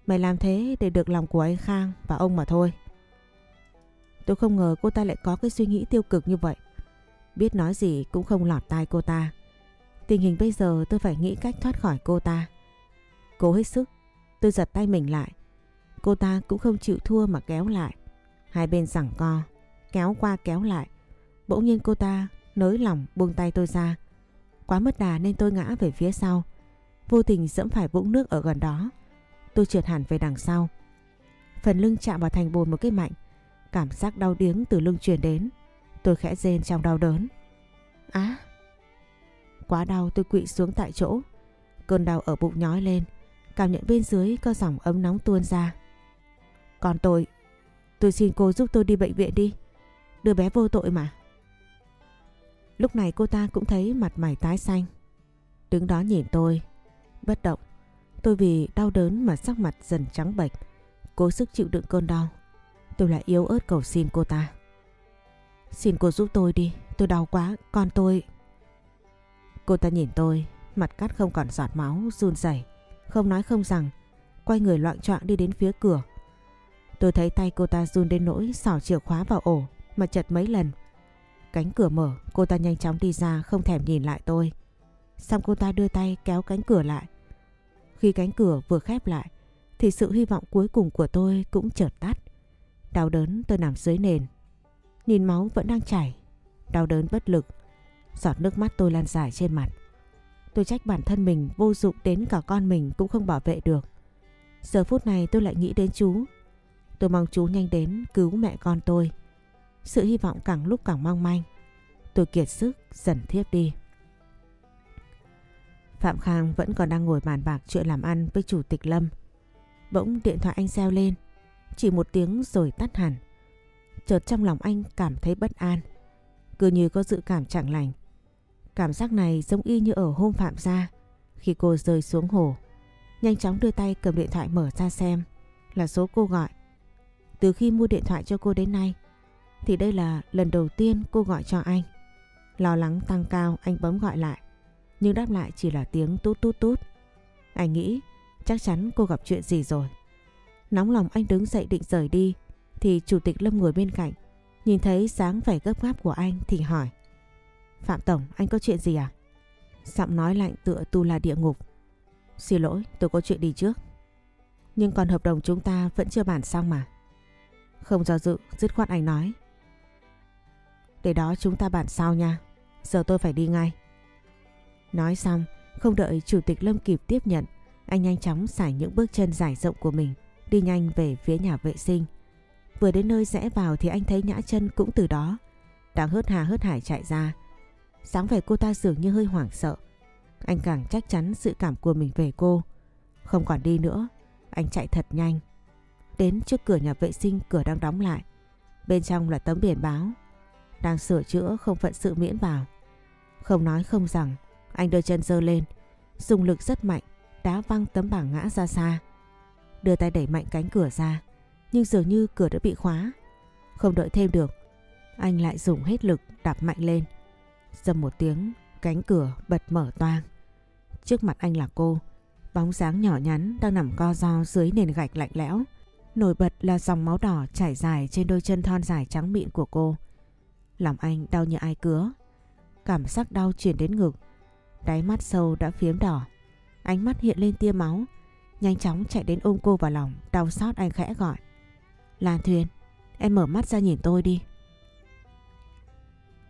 Mày làm thế để được lòng của anh Khang và ông mà thôi. Tôi không ngờ cô ta lại có cái suy nghĩ tiêu cực như vậy. Biết nói gì cũng không lọt tai cô ta. Tình hình bây giờ tôi phải nghĩ cách thoát khỏi cô ta. Cố hết sức, tôi giật tay mình lại. Cô ta cũng không chịu thua mà kéo lại. Hai bên giằng co, kéo qua kéo lại. Bỗng nhiên cô ta nới lỏng buông tay tôi ra. Quá mất đà nên tôi ngã về phía sau. Vô tình dẫm phải vũng nước ở gần đó. Tôi trượt hẳn về đằng sau. Phần lưng chạm vào thành bồn một cái mạnh. Cảm giác đau điếng từ lưng truyền đến. Tôi khẽ rên trong đau đớn. Á! Quá đau tôi quỵ xuống tại chỗ. Cơn đau ở bụng nhói lên. Cảm nhận bên dưới có dòng ấm nóng tuôn ra. Còn tôi, tôi xin cô giúp tôi đi bệnh viện đi. đưa bé vô tội mà. Lúc này cô ta cũng thấy mặt mày tái xanh. Đứng đó nhìn tôi, bất động. Tôi vì đau đớn mà sắc mặt dần trắng bệch, cố sức chịu đựng cơn đau. Tôi lại yếu ớt cầu xin cô ta. Xin cô giúp tôi đi, tôi đau quá, con tôi... Cô ta nhìn tôi, mặt cắt không còn giọt máu, run rẩy, không nói không rằng, quay người loạn choạng đi đến phía cửa. Tôi thấy tay cô ta run đến nỗi xỏ chìa khóa vào ổ mà chật mấy lần. Cánh cửa mở, cô ta nhanh chóng đi ra không thèm nhìn lại tôi. Xong cô ta đưa tay kéo cánh cửa lại. Khi cánh cửa vừa khép lại, thì sự hy vọng cuối cùng của tôi cũng chợt tắt. Đau đớn tôi nằm dưới nền. Nhìn máu vẫn đang chảy. Đau đớn bất lực. Giọt nước mắt tôi lan dài trên mặt. Tôi trách bản thân mình vô dụng đến cả con mình cũng không bảo vệ được. Giờ phút này tôi lại nghĩ đến chú. Tôi mong chú nhanh đến cứu mẹ con tôi. Sự hy vọng càng lúc càng mong manh. Tôi kiệt sức dần thiếp đi. Phạm Khang vẫn còn đang ngồi bàn bạc chuyện làm ăn với chủ tịch Lâm. Bỗng điện thoại anh reo lên. Chỉ một tiếng rồi tắt hẳn. Chợt trong lòng anh cảm thấy bất an. Cứ như có dự cảm chẳng lành. Cảm giác này giống y như ở hôm Phạm gia khi cô rơi xuống hồ. Nhanh chóng đưa tay cầm điện thoại mở ra xem là số cô gọi. Từ khi mua điện thoại cho cô đến nay, thì đây là lần đầu tiên cô gọi cho anh. Lo lắng tăng cao, anh bấm gọi lại. Nhưng đáp lại chỉ là tiếng tút tút tút. Anh nghĩ chắc chắn cô gặp chuyện gì rồi. Nóng lòng anh đứng dậy định rời đi. Thì chủ tịch Lâm ngồi bên cạnh. Nhìn thấy dáng vẻ gấp gáp của anh thì hỏi. Phạm Tổng anh có chuyện gì à? Giọng nói lạnh tựa tu là địa ngục. Xin lỗi tôi có chuyện đi trước. Nhưng còn hợp đồng chúng ta vẫn chưa bàn xong mà. Không do dự, dứt khoát anh nói. Để đó chúng ta bàn sau nha. Giờ tôi phải đi ngay. Nói xong, không đợi Chủ tịch Lâm kịp tiếp nhận, anh nhanh chóng xải những bước chân dài rộng của mình, đi nhanh về phía nhà vệ sinh. Vừa đến nơi rẽ vào thì anh thấy Nhã chân cũng từ đó, đang hớt hà hớt hải chạy ra. Sáng vẻ cô ta dường như hơi hoảng sợ. Anh càng chắc chắn sự cảm của mình về cô. Không còn đi nữa, anh chạy thật nhanh. Đến trước cửa nhà vệ sinh cửa đang đóng lại. Bên trong là tấm biển báo. Đang sửa chữa không phận sự miễn vào. Không nói không rằng, anh đưa chân dơ lên. Dùng lực rất mạnh, đá văng tấm bảng ngã ra xa. Đưa tay đẩy mạnh cánh cửa ra. Nhưng dường như cửa đã bị khóa. Không đợi thêm được. Anh lại dùng hết lực đạp mạnh lên. Dầm một tiếng, cánh cửa bật mở toang. Trước mặt anh là cô. Bóng dáng nhỏ nhắn đang nằm co ro dưới nền gạch lạnh lẽo. Nổi bật là dòng máu đỏ chảy dài trên đôi chân thon dài trắng mịn của cô. làm anh đau như ai cứa. Cảm giác đau truyền đến ngực. Đáy mắt sâu đã phiếm đỏ. Ánh mắt hiện lên tia máu. Nhanh chóng chạy đến ôm cô vào lòng. Đau xót anh khẽ gọi. Lan Thuyền, em mở mắt ra nhìn tôi đi.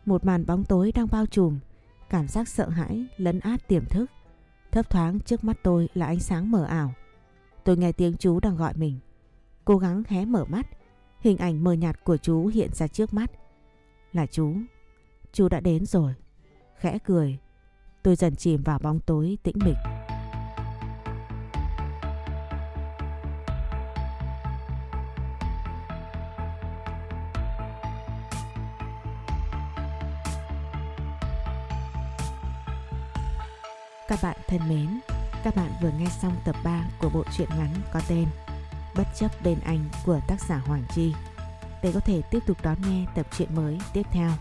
Một màn bóng tối đang bao trùm. Cảm giác sợ hãi lấn át tiềm thức. Thấp thoáng trước mắt tôi là ánh sáng mờ ảo. Tôi nghe tiếng chú đang gọi mình. Cố gắng hé mở mắt. Hình ảnh mờ nhạt của chú hiện ra trước mắt. Là chú. Chú đã đến rồi. Khẽ cười. Tôi dần chìm vào bóng tối tĩnh mịch. Các bạn thân mến, các bạn vừa nghe xong tập 3 của bộ truyện ngắn có tên Bất chấp bên anh của tác giả Hoàng Chi. Để có thể tiếp tục đón nghe tập truyện mới tiếp theo,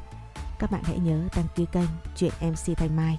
các bạn hãy nhớ đăng ký kênh Truyện MC Thanh Mai